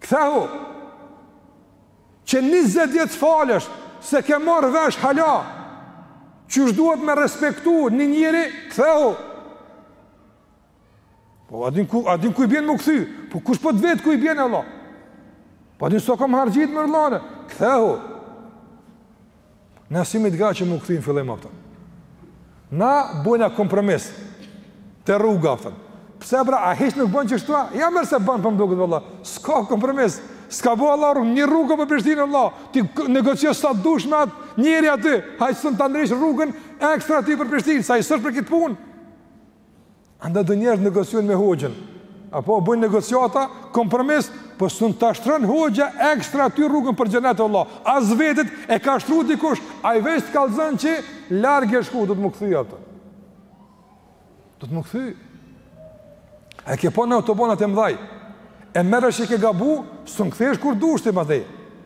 Kthehu! Qe njëzet vjet falesh, s'e ke marrë vesh hala qysh duhet me respektu një njeri, kthehu! Po a din ku a din ku i bjen m'u kthy? Po kush po të vet ku i bjen vallah? Po a din sa kam harxhit më rëllane, kthehu. Na s'e kemi qef me u kthy n'fillim aptën. Na bojna kompromis te rruga aptën. Pse bre, a hiç nuk bon qështu a? Ja more se bon për po më duket, vlla. S'ka kompromis. S'ka bo vlla rrugë, një rrugë për Prishtinë, vlla. Ti negocio sa dush me atë njeri aty. Ai s'un ta ndreq rrugën ekstra ty për Prishtinë, sa i sosh për këtë punë. Andaj disa njerëz negociojnë me hoxhën. Apo bëjnë negociata, kompromis, po s'un ta shtron hoxha ekstra ty rrugën për xhenet vlla. As vetit s'e ka shtru dikush, ai veç të kallzon që larg ke shku duhet me u kthy atë. Duhet me u kthy. E ke pa në autobanat e mëdhaj? E merr vesh që ke gabu, s'un kthehesh kur dush ti më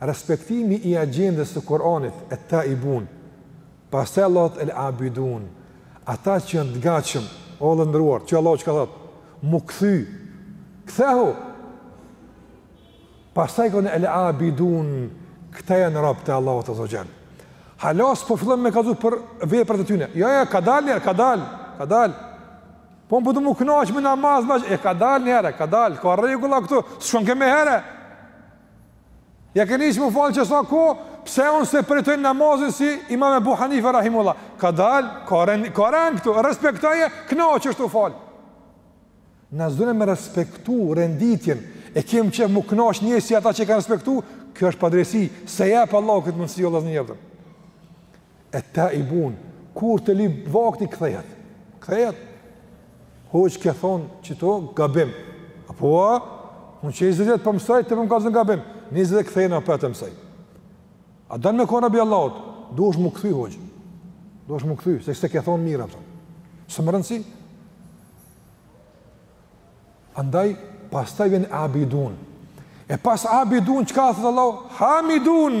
Respektimi i agjendës së Kur'anit, At-Taibun, pastaj Allahu Al-Abidun, ata që janë të gatshëm, o vlla i nderuar, që Allahu çka thotë, m'u kthy, kthehu. Pastaj kanë Al-Abidun, këta janë robët e Allahut Azza wa Jall. Halos po fillon me kazu për veprat e tyne. Jo, jo, ka dalë njëherë, ka dalë, ka dalë. Po po du m'u kënaq me namaz, e ka dalë një herë, ka dalë, ka rregulla këtu, s'un e ke menjëherë. Ja ke nisë m'u falë që sa kohë, pse unë s'e përjetoj namazin si imam Ebu Hanife Rahimehullah. Ka dalë, ka rend, ka rend këtu, respektoje, kënaqesh tu u falë. Na s'dona me respektu renditjen, e kemë qef m'u kënaq njësoj si ata që kanë respektu, kjo është padrejtësi, s'e jep Allahu këtë mundësi, vlla asnjë aptën. Ettaibun, kur e lyp vakti kthehet. Kthehet. Hoxhë ke thon qito gabim. Apo a? Unë që 20 vjet po mësoj ti po m'kallzon gabim. 20 vjet kthehu e prapë mëso. A don me kon rob i Allahut? Duhesh m'u kthy hoxhë. Duhesh m'u kthy, se s'e ke thon mirë atë. S'ka rëndësi. Andaj, pastaj vjen abidun. E pas abidun, çka thotë Allah? Hamidun!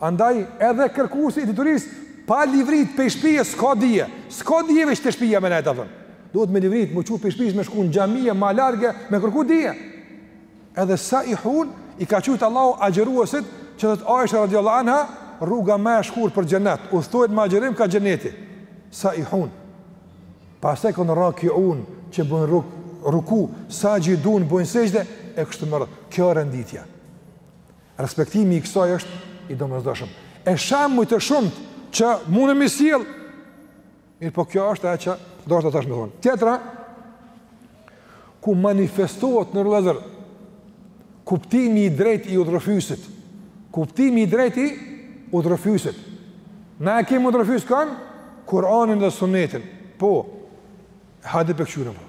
Andaj edhe kërkuesi i diturisë pa livrit pej shpije s'ka dije, s'ka dije veç te shpija me nejt aptën. Duhet me livrit mu çu pej shpijës me shku në xhamije ma large me kërku dije. Edhe saihun i ka qujt Allahu agjëruesit që thot Aisha radiallahu anha rruga ma e shkurt për xhenet udhëtohet me agjërim ka xheneti. Saihun. Pastaj kon rakiun që bojn ruku saxhidun bojn sexhde e kështu me radh. Kjo renditja. Respektimi i kësaj është i domosdoshëm. E shembuj të shumtë që mundem m'i sjell. Mirëpo kjo është ajo që doshta tash me thon. Tjetra ku manifestohet o vllezër kuptimi i drejtë i udhërrëfysit. Kuptimi i drejtë i udhërrëfysit. Na e kemi udhërrëfys kan Kur'anin dhe Sunnetin. Po. Hajde pe kqyrim. Po.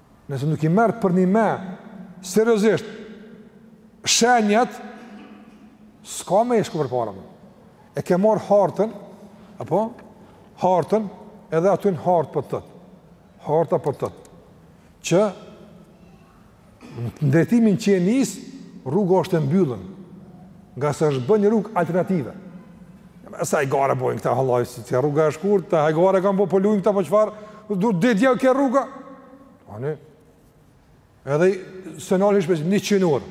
Nëse nuk i merr përnime seriozisht shenjat s'ka me shku përpara. E ke marr hartën, apo hartën edhe aty në hartë po të thotë harta po të thotë që në drejtimin që je nisë rruga është e mbyllun ngase është bën një rrugë alternative Hajgare bojnë këta hallaj, si të rruga e shkurt, të hajgare kanë po po lujnë këta po çfarë, du të ditja kjo rruga. Ani, edhe se nalë ishme një qinur.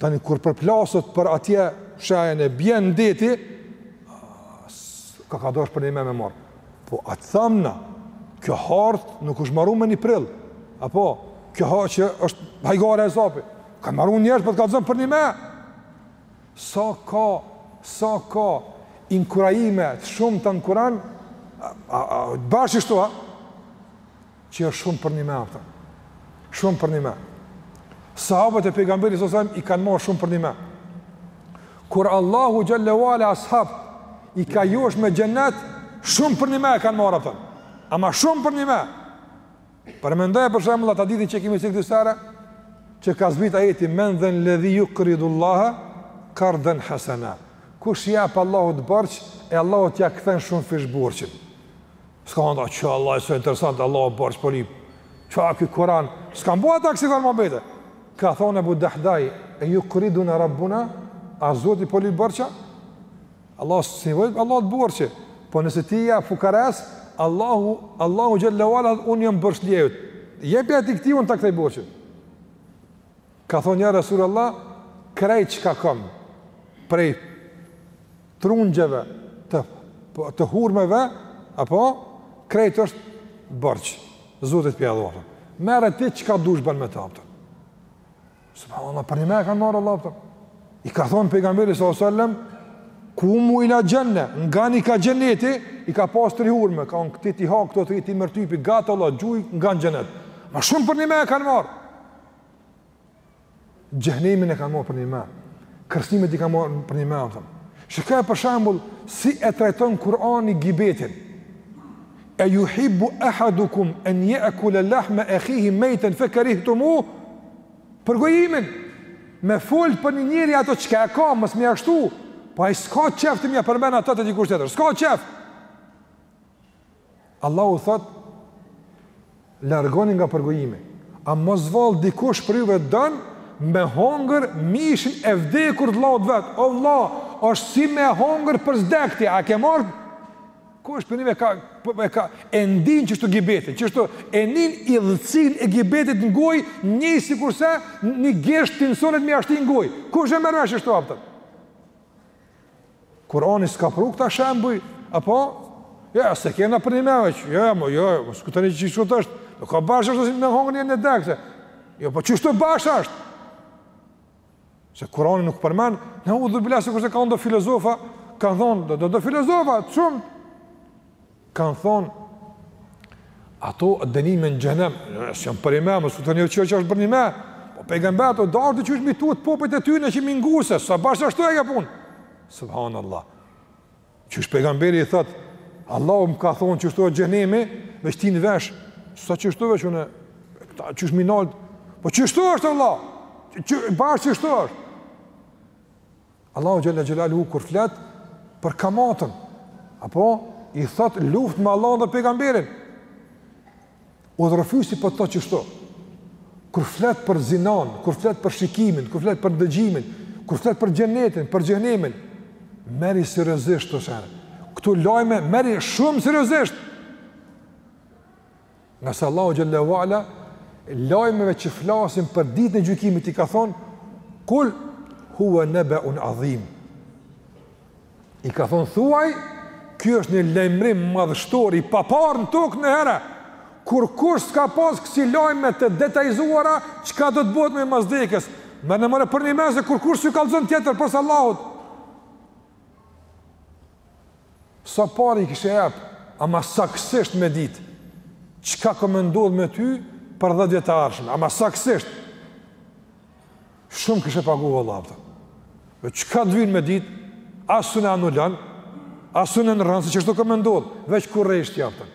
Tani, kur përplaset për atje shajën e bjen në det, ka ka dashtë përnime me marrë. Po, atë thamna, kjo hartë nuk është maru me një prill. Apo, kjo hartë s'është hajgare e zapi. Ka maru njeri po të kallzon përnime. Sa ka, sa ka inkurajime të shumta në Kur'an, a, a, a, bash i shtu, a? Që është shumë përnime a kupton. Shumë përnime. Sahabët e pejgamberit s.a.s. i kanë marrë shumë përnime. Kur Allahu xhele ve ala ashabët i ka joshë me xhennet, shumë përnime e kanë marrë, a kupton. Ama shumë përnime. Përmendoja për shembull atë ditë që kemi cekë disa herë që ka zbrit ajeti men dhel-ledhi jukridullahe kardan hasena kush i jep Allahut borxh e Allahu t'ia kthen shumëfish borxhin s'ka onda që Allah e sa interesant Allahu borxh po lyp çka ky Kuran s'kanë bo ata kësi farë muhabete ka thonë Ebu Dahdah e jukriduna rabbuna a Zoti po lyp borxh a Allahut s'i vyen, Allahut borxhi, po nëse ti ja fukares, Allahu, Allahu xhele ve ala, unë jam borxhli yt, jepja ti këtij, unë ta kthej borxhin. Ka thonë ja Resulallah, krejt çka kom, prej trungjeve të, po, të hurmave, apo krejt është borxh, Zotit po ia dhuroj. Merre ti çka dush bon me ta, a kupton. Subhanallah, përnime e kanë marrë Allah a kupton. I ka thonë pejgamberi s.a.s. Kumu ila xhenne, ngani ka xhenneti, i ka pas tri hurma, ka unë këti t'i ha, këto tri t'i mërtypi, gat vallah, gjuj nga në xhennet. Ma shumë përnime e kanë marrë. Xhehnemin e kanë marrë përnime. Kërcënimet i kanë marrë përnime, a kupton. Shikaj për shembull, si e trajton Kurani gibetin. E juhibbu ehadukum en je'kule lahme ehihi mejten fe kerihtumuh Përgojimin Me fol për një njeri ato çka e ka mos me ashtu Po ai s'ka qef ti me ja përmend ato te dikush tjetër S'ka qef Allahu thot Largoni nga përgojimi. A mos vallë dikush prej juve don me hongër mishin e vdekur të vllaut vet? O vlla, është si me hongër për s'dekti, a ke marrë? Kush përnime ka, po, e ka, e ndin qështu gibetin, qështu e nin idhëcinë e gibetit në goj, njëj sikurse një gisht t'insonit me e shti në goj. Kush e merr vesh shtu apëtër? Kurani s'ka pru këta shembuj, apo? Jo, se kena përnime veç, ja, mo, ja, mos kujtoni që qështu është, nuk ka bash është, si me hongër një të dekte, jo, po qështu bash është? Se Kurani nuk përmen, neudhubilah, sikurse kanë do filozofa, kanë thonë, do, do, do filozofa, shumë, Kanë thonë, ato dënime në xhehenem, s'janë përnime, mos thoni që është përnime, po pejgamberët u dashtë qysh mi tutë popujt e tyne që mi ngu, se s'a bash ashtu kjo punë. Subhanallah. Qysh pejgamberi i thotë, Allahu më ka thonë qështu xhehenemi, me qëti në vesh, s'a qështu, veç une, ta, qysh mi nalë, po qështu është vlla, bash qështu është. Allahu xhel-le xhelaluhu kur flet për kamatën, apo i thot luftë me Allahun dhe pejgamberin. Udhërrëfysi po thotë qështu. Kur flet për zinon, kur flet për shikimin, kur flet për dëgjimin, kur flet për xhenetin, për xhehenemin, merri seriozisht të sherë. Këtu lajme merri shumë seriozisht. Ngase Allahu xhel-le ue ala lajmeve që flasin për ditën e gjykimit i ka thonë kul huve nebeun adhim. I ka thonë thuaj, ky është një lajmërim madhështor i paparë në tokë niherë. Kurkush s'ka pas kësi lajme të detajizuara, çka do të bëhet me mas dekës? Meno more përnime, se kurkush s'ju kallxon tjetër, pos Allahut? Sa pare i kishe jep, ama saksisht me ditë, çka ka me ndodhë me ty për dhet vjet e arshme, ama saksisht, shumë kishe pagu vlla për ta. Dhe çka t'vyn me ditë, as s'un e anulon, as s'un e ndrron, se qështu ka me ndodhë, veç kurreshtja pëtën.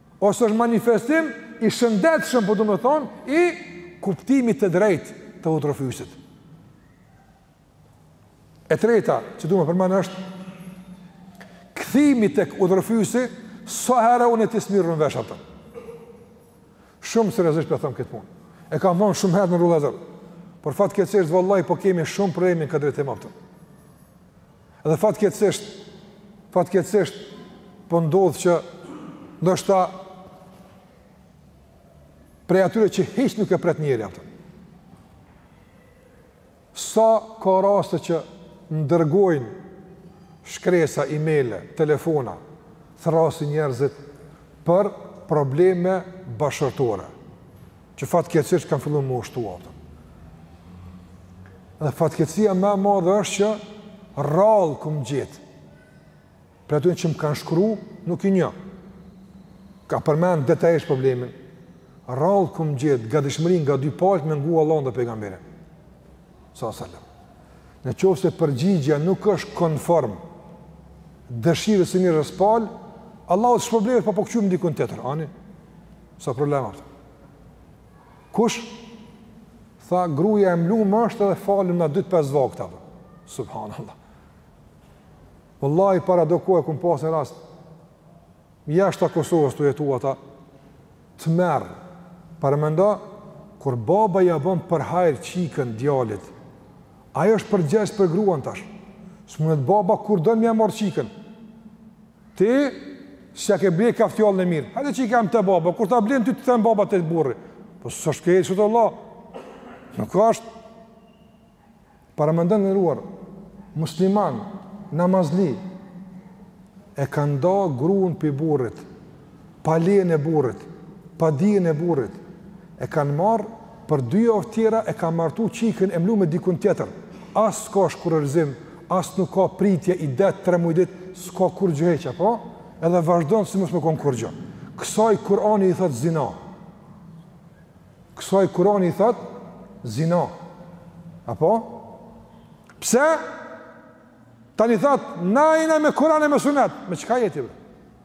Ose është manifestim i shëndetshëm, po domethonë, i kuptimit të drejtë të udhërrëfysit. E treta, që du me përmend është kthimi tek udhërrëfysi sa herë unë e ti s'mirrem vesh atë. Shumë seriozisht po them këtë punë. E kam thënë shumë herë o vllezër. Por fatkeqësisht vallahi po kemi shumë probleme n'këtë drejtim atë. Dhe fatkeqësisht, fatkeqësisht po ndodh që ndoshta prej atyre që hiç nuk e pret njeri apton. Sa ka raste që m'dërgojnë shkresa, e-maile, telefona, thrasin njerëzit për probleme bashkëshortore. që fatkeqësisht kanë fillu me u shtu apton. Dhe fatkeqësia më e madhe është që rrallë kom gjet. Prej atyne që më kanë shkru, nuk i njoh. Ka përmend detajisht problemin. Rrallë kom gjet gadishmërinë nga dy palët me ngu Allahun dhe pejgamberin. Sa selam. Në qoftë se përgjigja nuk është konform dëshirës së njërës palë, Allahu s'osht problem po po kqyrim dikun tjetër, ani. Sa problem apton. Kush tha gruaja e mlume është edhe falen na dyt 5 vakte apo. Subhanallah. Wallahi para do kohë kom pas ni rast. Jashta Kosovës tu jetu ata, tmerr. Paramendo kur baba ja bën për hajr çikën djalit. Ai është përgjegjës për gruan tash. S'mundet baba kur don me ja marr çikën. Ti s'ja ke ble kaftjallën e mirë. Hajde çikë te baba, kur ta blen ty t'kthen baba te burri. Po s'është kështu Allah. Nuk është paramendo njeri musliman namazli e ka nda gruan pi burrit pa lejen e burrit, pa dijen e burrit, e ka marrë për dy javë tjera e ka martu qikën e mlu me dikun tjetër, as s'ka shkurorëzim, as nuk ka pritje iddet tre muj ditë, s'ka kurgjo hiç, apo? Edhe vazhdon si mos me konë kurgjo. Kësaj Kurani i thotë zina. Kësaj Kurani i thotë zina. Apo? Pse? Tani thotë, na jena me Kuran e me sunet. Me çka jeni, bre?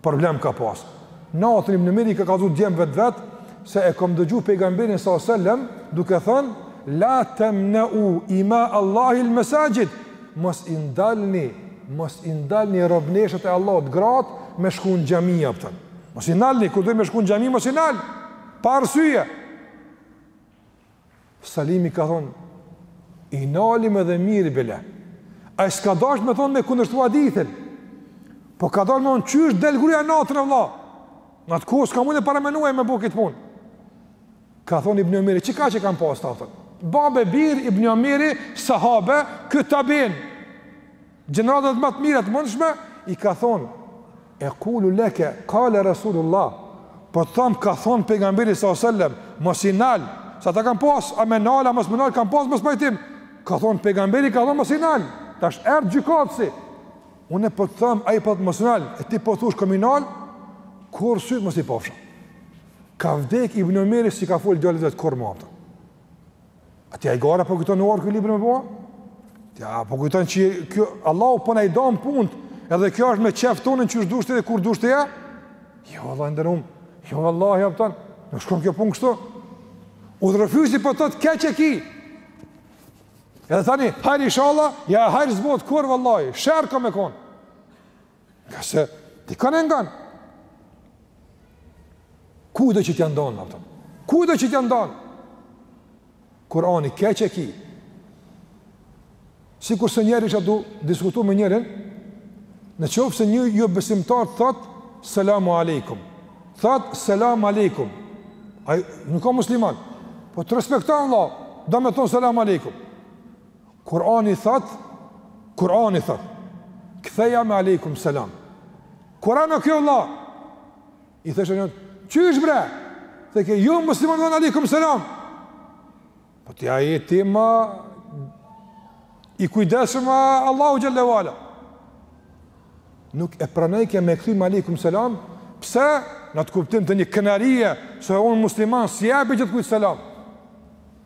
Problem ka pas. Natën Ibn Omeri ka kallzu djemve t'vet se e kam dëgju pejgamberin sa selam duke thën la tamna'u ima Allahi al-masajid mos i ndalni mos i ndalni robneshët e Allahut gratë me shku në xhami apton. Mos i ndalni kur dojnë me shku në xhami mos i ndal. Pa arsye. Salimi ka thonë, i nalim edhe mirë bile. Ai s'ka dash me thonë me kundërshtu hadithin, po ka dash me thonë qysh del gruja natën e vla. Në atë kohë s'ka mund e paramenu ai me bo këtë punë. Ka thonë Ibn Omiri, çka, që e kam pas, apton? Babë e bir, Ibn Omiri, sahabe, ky tabiin. gjeneratat ma të mira të mundshme, i ka thonë, ekulu leke, kale Rasulullah, po të thom, ka thonë pejgamberi sa sëllem, mos i nalë, se ata kanë pas, a me nalë, a mos me nalë, kanë pas mospajtim, ka thonë pejgamberi, ka thonë mos i nalë, tash erdh gjykatësi, unë po të thom, ai po thot mos i nalë, e ti po thush, kom i nalë, kurrë sytë mos t'i pafsha, ka vdek Ibni Umeri, s'i ka folë djalit vet kurrë ma A ti ai gara po kujton orë ky libër më po? Ti a po kujton që ky Allahu po na i dan punët, edhe kjo është me qejf tonin qysh dush ti dhe kur dush ti ja? Jo vallahi i nderum. Jo vallahi, a kupton. Nuk shkon kjo punë kështu. Udhërrëfyesi po thot keq e ki. Edhe tani, hajr inshallah, ja hajr s'bohet kurrë vallahi, sherr ka me kon. Ngase, ti kan e ngon. Kujdo që t'ja ndonë, a kupton? Ku do që t'ja ndonë? Kurani, keq e ki. Sikurse njëherë isha tu diskutu me njërin, në qoftë se një jobesimtar të thotë, selamu alejkum. Thotë, selamu alejkum. Ai nuk a musliman. Po të respekton vlla, do me thonë, selamu alejkum. Kur'ani thot, Kur'ani thot. Ktheja me alejkum selam. Kur'an o kjo vlla. I thashë një, qysh bre? Thojke, jo musliman dhe në alejkum selam. Po ti a je ti ma i kujdesshëm a Allahu Xhele ue ala. Nuk e pranojke me kthy me alejkum selam, pse në atë kuptim të një krenarie, se unë musliman s'i jepi gjithkujt selam.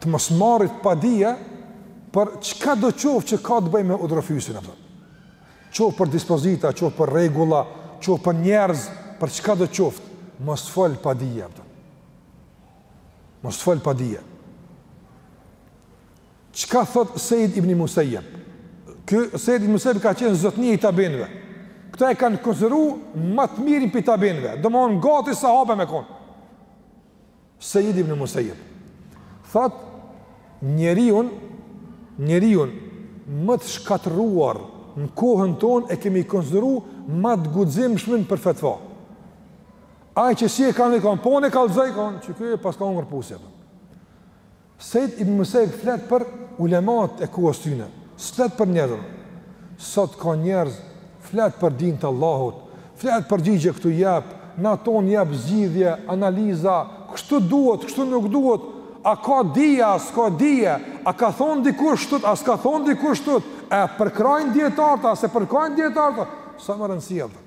të mos marrit pa dije për çkado qoftë që ka të bëjë me udhërrëfyesin, a kupton. Qoftë për dispozita, qoftë për rregulla, qoftë për njerëz, për çkado qoftë, mos fol pa dije, a kupton. Mos fol pa dije. Çka thot Seid ibn Musayyab? Ky Seid ibn Musejeb ka qenë zotni i tabiinëve. Këtë e kanë konsideru ma të mirin prej tabiinëve. Domthon gati sahabe me kon. Seid ibn Musejeb, thot, njeriun, njeriun më të shkatërruar në kohën tonë e kemi konsideru ma të guximshmin për fetva. Ai që si e kanë dhe kanë, po unë e kallzoj, kanë, që kjo e pas ka unë rëpusja. Seid ibn Musejeb flet për ulemat e kohës tyne, s'flet për njerëz. Sot ka njerëz, flet për din të Allahut, flet përgjigje këtu jep, na tonë jep zgjidhje, analiza, kështu duhet, kështu nuk duhet, a ka dije, a s'ka dije, a ka thonë dikush kshtu, a s'ka thonë dikush kshtu, e përkrahin dijetarët a, a s'e përkrahin dijetarët a, s'a me rëndësi dhe.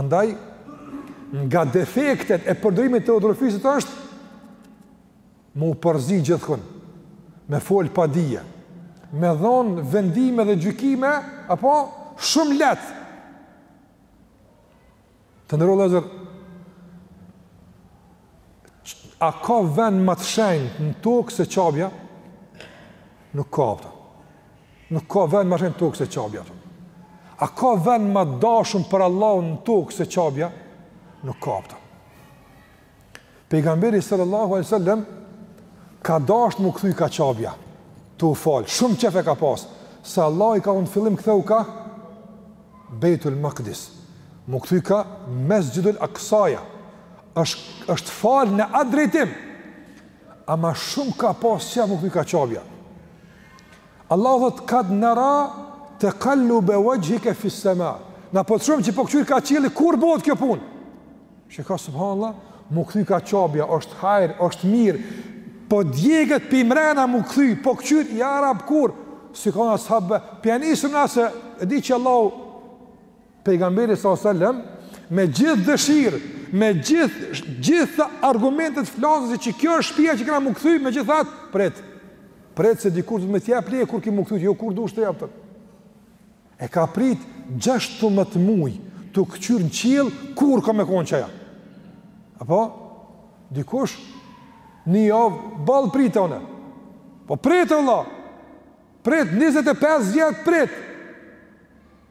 Andaj, nga defektet e përdorimit të udhërrëfysit është, me u përzi gjithkun, me folë pa dije, me dhonë vendime dhe gjykime, apo shumë lehtë. Të nderu vllezër, a ka vend ma të shenjtë në tokë se qabja? Nuk ka, hapta. Nuk ka vend ma shenjt n'tokë se Qabja. A ka vend ma dashun për Allahun në tokë se Qabja? Nuk ka hapta. Pejgamberi sallallahu alaihi wasallam ka dasht mu kthy ka Qabja. Tu fal, shumë qejf e ka pas. Se Allah i ka thonë n'fillim kthehu ka Bejtul Makdis. Mu kthy ka Mesxhidul Aksaja, është falë në atë drejtim Ama shumë ka pas qejf mu kthy ka Qabja Allahu thotë kad nara taqallub wajhika fi as-sama. Na po t'shohim që po kqyr ka qielli kur bohet kjo punë. Shiko subhanallah, mu kthy ka Qabja, është hajr, është mirë. Po djeget pi mrena mu kthy, po kqyr, ja Rab kur. S'i ka thonë ashabëve, p'ja nisim na se e di që Allahu Pejgamberi sa selam me gjithë dëshirë, me gjithë gjitha argumentet flasin që kjo është shtëpia që kena mu kthy, megjithatë, prit. Prit se dikush do me t'jap leje kur ki mu kthy, jo kur dush të jap. E ka prit 16 muaj tu kqyr në qiell kur ka me kon qajo. Apo dikush nji javë boll prita une. Po prit o vlla. Prit 25 vjet prit.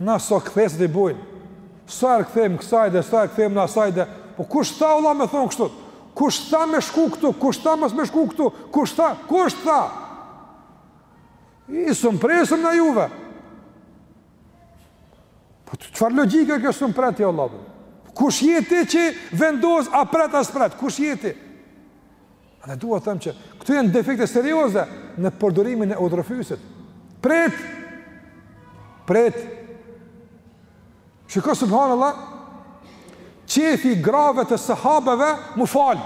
Na sa kthesat i bojmë? Sa e kthejmë ksajde, sa e kthejmë asajde, po kush tha vëlla me thon kështu? Kush tha me shku këtu? Kush tha mos me shku këtu? Kush tha? Kush tha? E s'um presim na juve. Po çfarë logjike kjo s'um pret, o vlla? Kush je ti që vendos a pret a s'pret? Kush je ti? Andaj dua të them që këto janë defekte serioze në përdorimin e udhërrëfysit. Prit. Prit. Shiko subhanallah. Qejfi i grave të sahabeve mu fal.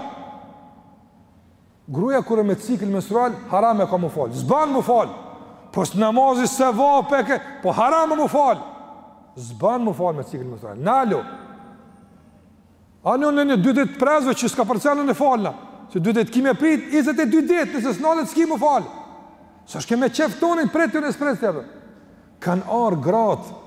Gruaja kur e me cikël menstrual haram e ka mu fal. S'ban mu fal. Po namazi sevap e ke, po haram mu fal. S'ban mu fal me cikël menstrual. Nalu. Ani unë nji dy ditë pres, veç s'ka përcenu në falna. Se dy ditë ki me prit, njizet e dy ditë, nëse s'nalet s'ki mu falë. S'është kjo me qef tonin, prit, jo une s'pres. Kanë ardhë gratë,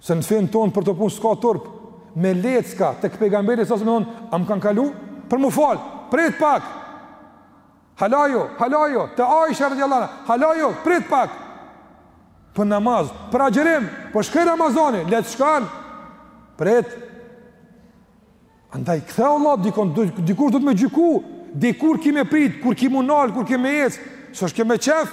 se në fenë tonë për kto punë s'ka turpë, me lecka te Pejgamberi s.a.s. me thonë, a më kanë kalu? Për mu falë, prit pak! Halajo, halajo, te Aisha radijallahu anha, halajo, prit pak! Për namaz, për agjërim, po shkoi Ramazani, le të shkon. Prit. Andaj ki frikë Allahun, dikush do të më gjykojë, di kur ki me prit, kur ki me u nal, kur ki me ec, s'është kjo me qejf.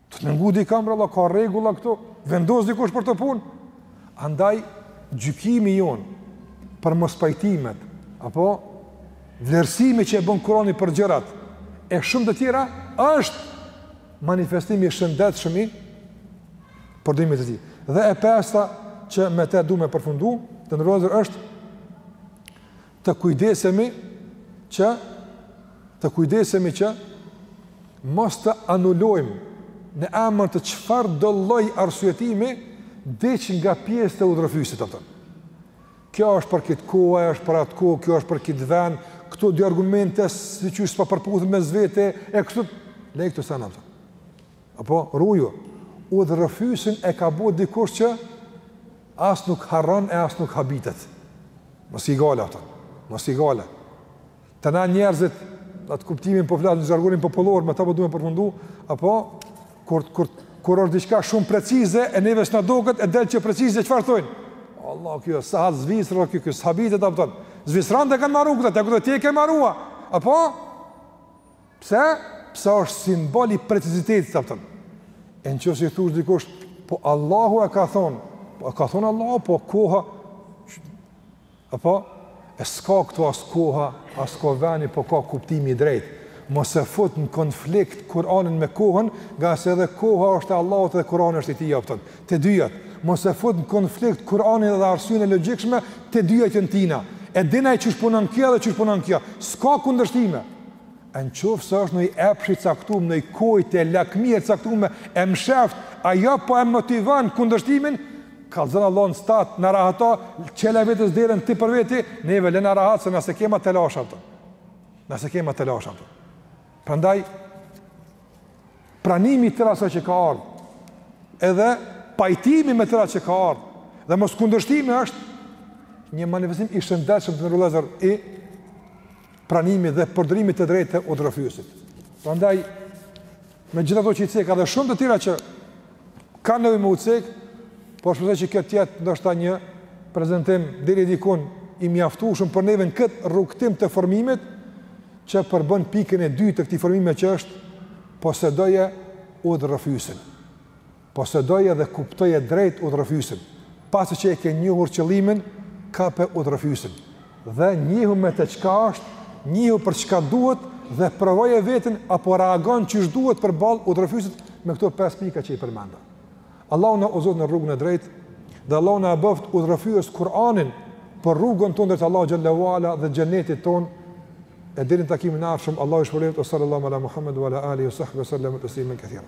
Te na, gudi kamra, vlla, ka rregulla këtu, vendos dikush për këto punë. Andaj, gjykimi jonë për mospajtimet, apo vlerësimi që e bën Kur'ani për gjërat, e shumë të tjera, është manifestim i shëndetshëm i përdorimit të tij. Dhe e pesta që me të du me përfundu, të nderuar vllezër është të kujdesemi që të kujdesemi që mos të anulojmë në emër të çfarëdo lloj arsyetimi diç nga pjesët e udhërrëfyesit, a kupton. Kjo është për këtë kohë, ajo është për atë kohë, kjo është për këtë vend, këto dy argumente qysh s'pa përputhen mes vete e kështu lej këto sene. Apo, ruju, udhërrëfyesin e ka bo dikush që as nuk harron e as nuk habitet. Mos i gala, a kupton. Mos i gala. Te na njerëzit, n'atë kuptimin po flas në zhargonin popullor, me ta po du me përfundu, apo, kur, kur, kur është diçka shumë precize, e neve s'na doket, e del që precize, çfarë thojnë? Allah, kjo, sahat Zvicre, kjo, kjo, kjo, s'habitet, a kupton. Zvicër t'kanë maru këta, të këtë tje ke marua, apo? Pse? Pse është simbol i precizitetit, a kupton. E n'qoftë se thot dikush, po Allahu e ka thonë, po e ka thonë Allahu, po koha, apo, e s'ka këtu as koha, as ka veni, po ka kuptim i drejtë. Mos e fut në konflikt Kur'anin me kohën, ngase edhe koha është e Allahut dhe Kur'ani është i tij, a kupton. Të dyjat, mos e fut në konflikt Kur'anin dhe arsyen e logjikshme, të dyjat janë t'tina. E din ai qysh punon kjo edhe qysh punon kjo. S'ka kundërshtime. E në qoftë se është noj epsh i caktum, noj kojt e lakmi e caktum e mshehtë, ajo po e motivon kundërshtimin, kallxona vlla drejt, le na rahat, çelja vetes derën ti për veti, neve le na rahat se na s'e kemi telashet. Na s'e kemi telashet. Prandaj, pranimi i tërë asaj që ka ardhë, edhe pajtimi me tërë atë që ka ardhë, dhe moskundërshtimi është një manifestim i shëndetshëm të nderuar vllezër i pranimit dhe përdorimit të drejtë të udhërrëfyesit. Prandaj, me gjithë ato që i ceka dhe shumë të tjera që Ka nevojë me u cek, por shpresoj që kjo të jetë ndoshta një prezentim deri diku i mjaftueshëm për neve në këtë rrugëtim të formimit që përbën pikën e dytë të këtij formimi që është posedoje udhërrëfyesin. Posedoje dhe kuptoje drejt udhërrëfyesin. Pasi që e ke njohur qëllimin, kape udhërrëfyesin. dhe njihu me të çka është, njihu për çka duhet dhe provoje veten apo reagon qysh duhet përballë udhërrëfysit me këto pesë pika që i përmenda. Allahu na udhëzoftë në rrugën e drejtë dhe Allahu na e bëftë udhërrëfyes Kur'anin për rrugën tonë drejt Allahu xhelle ue ala dhe xhenetit tonë. E deri në takimin e ardhshëm, Allahu ju shpërbleftë sallallahu ala Muhammed wa ala alihi wa sahbihi wa sallama tesliman kethira.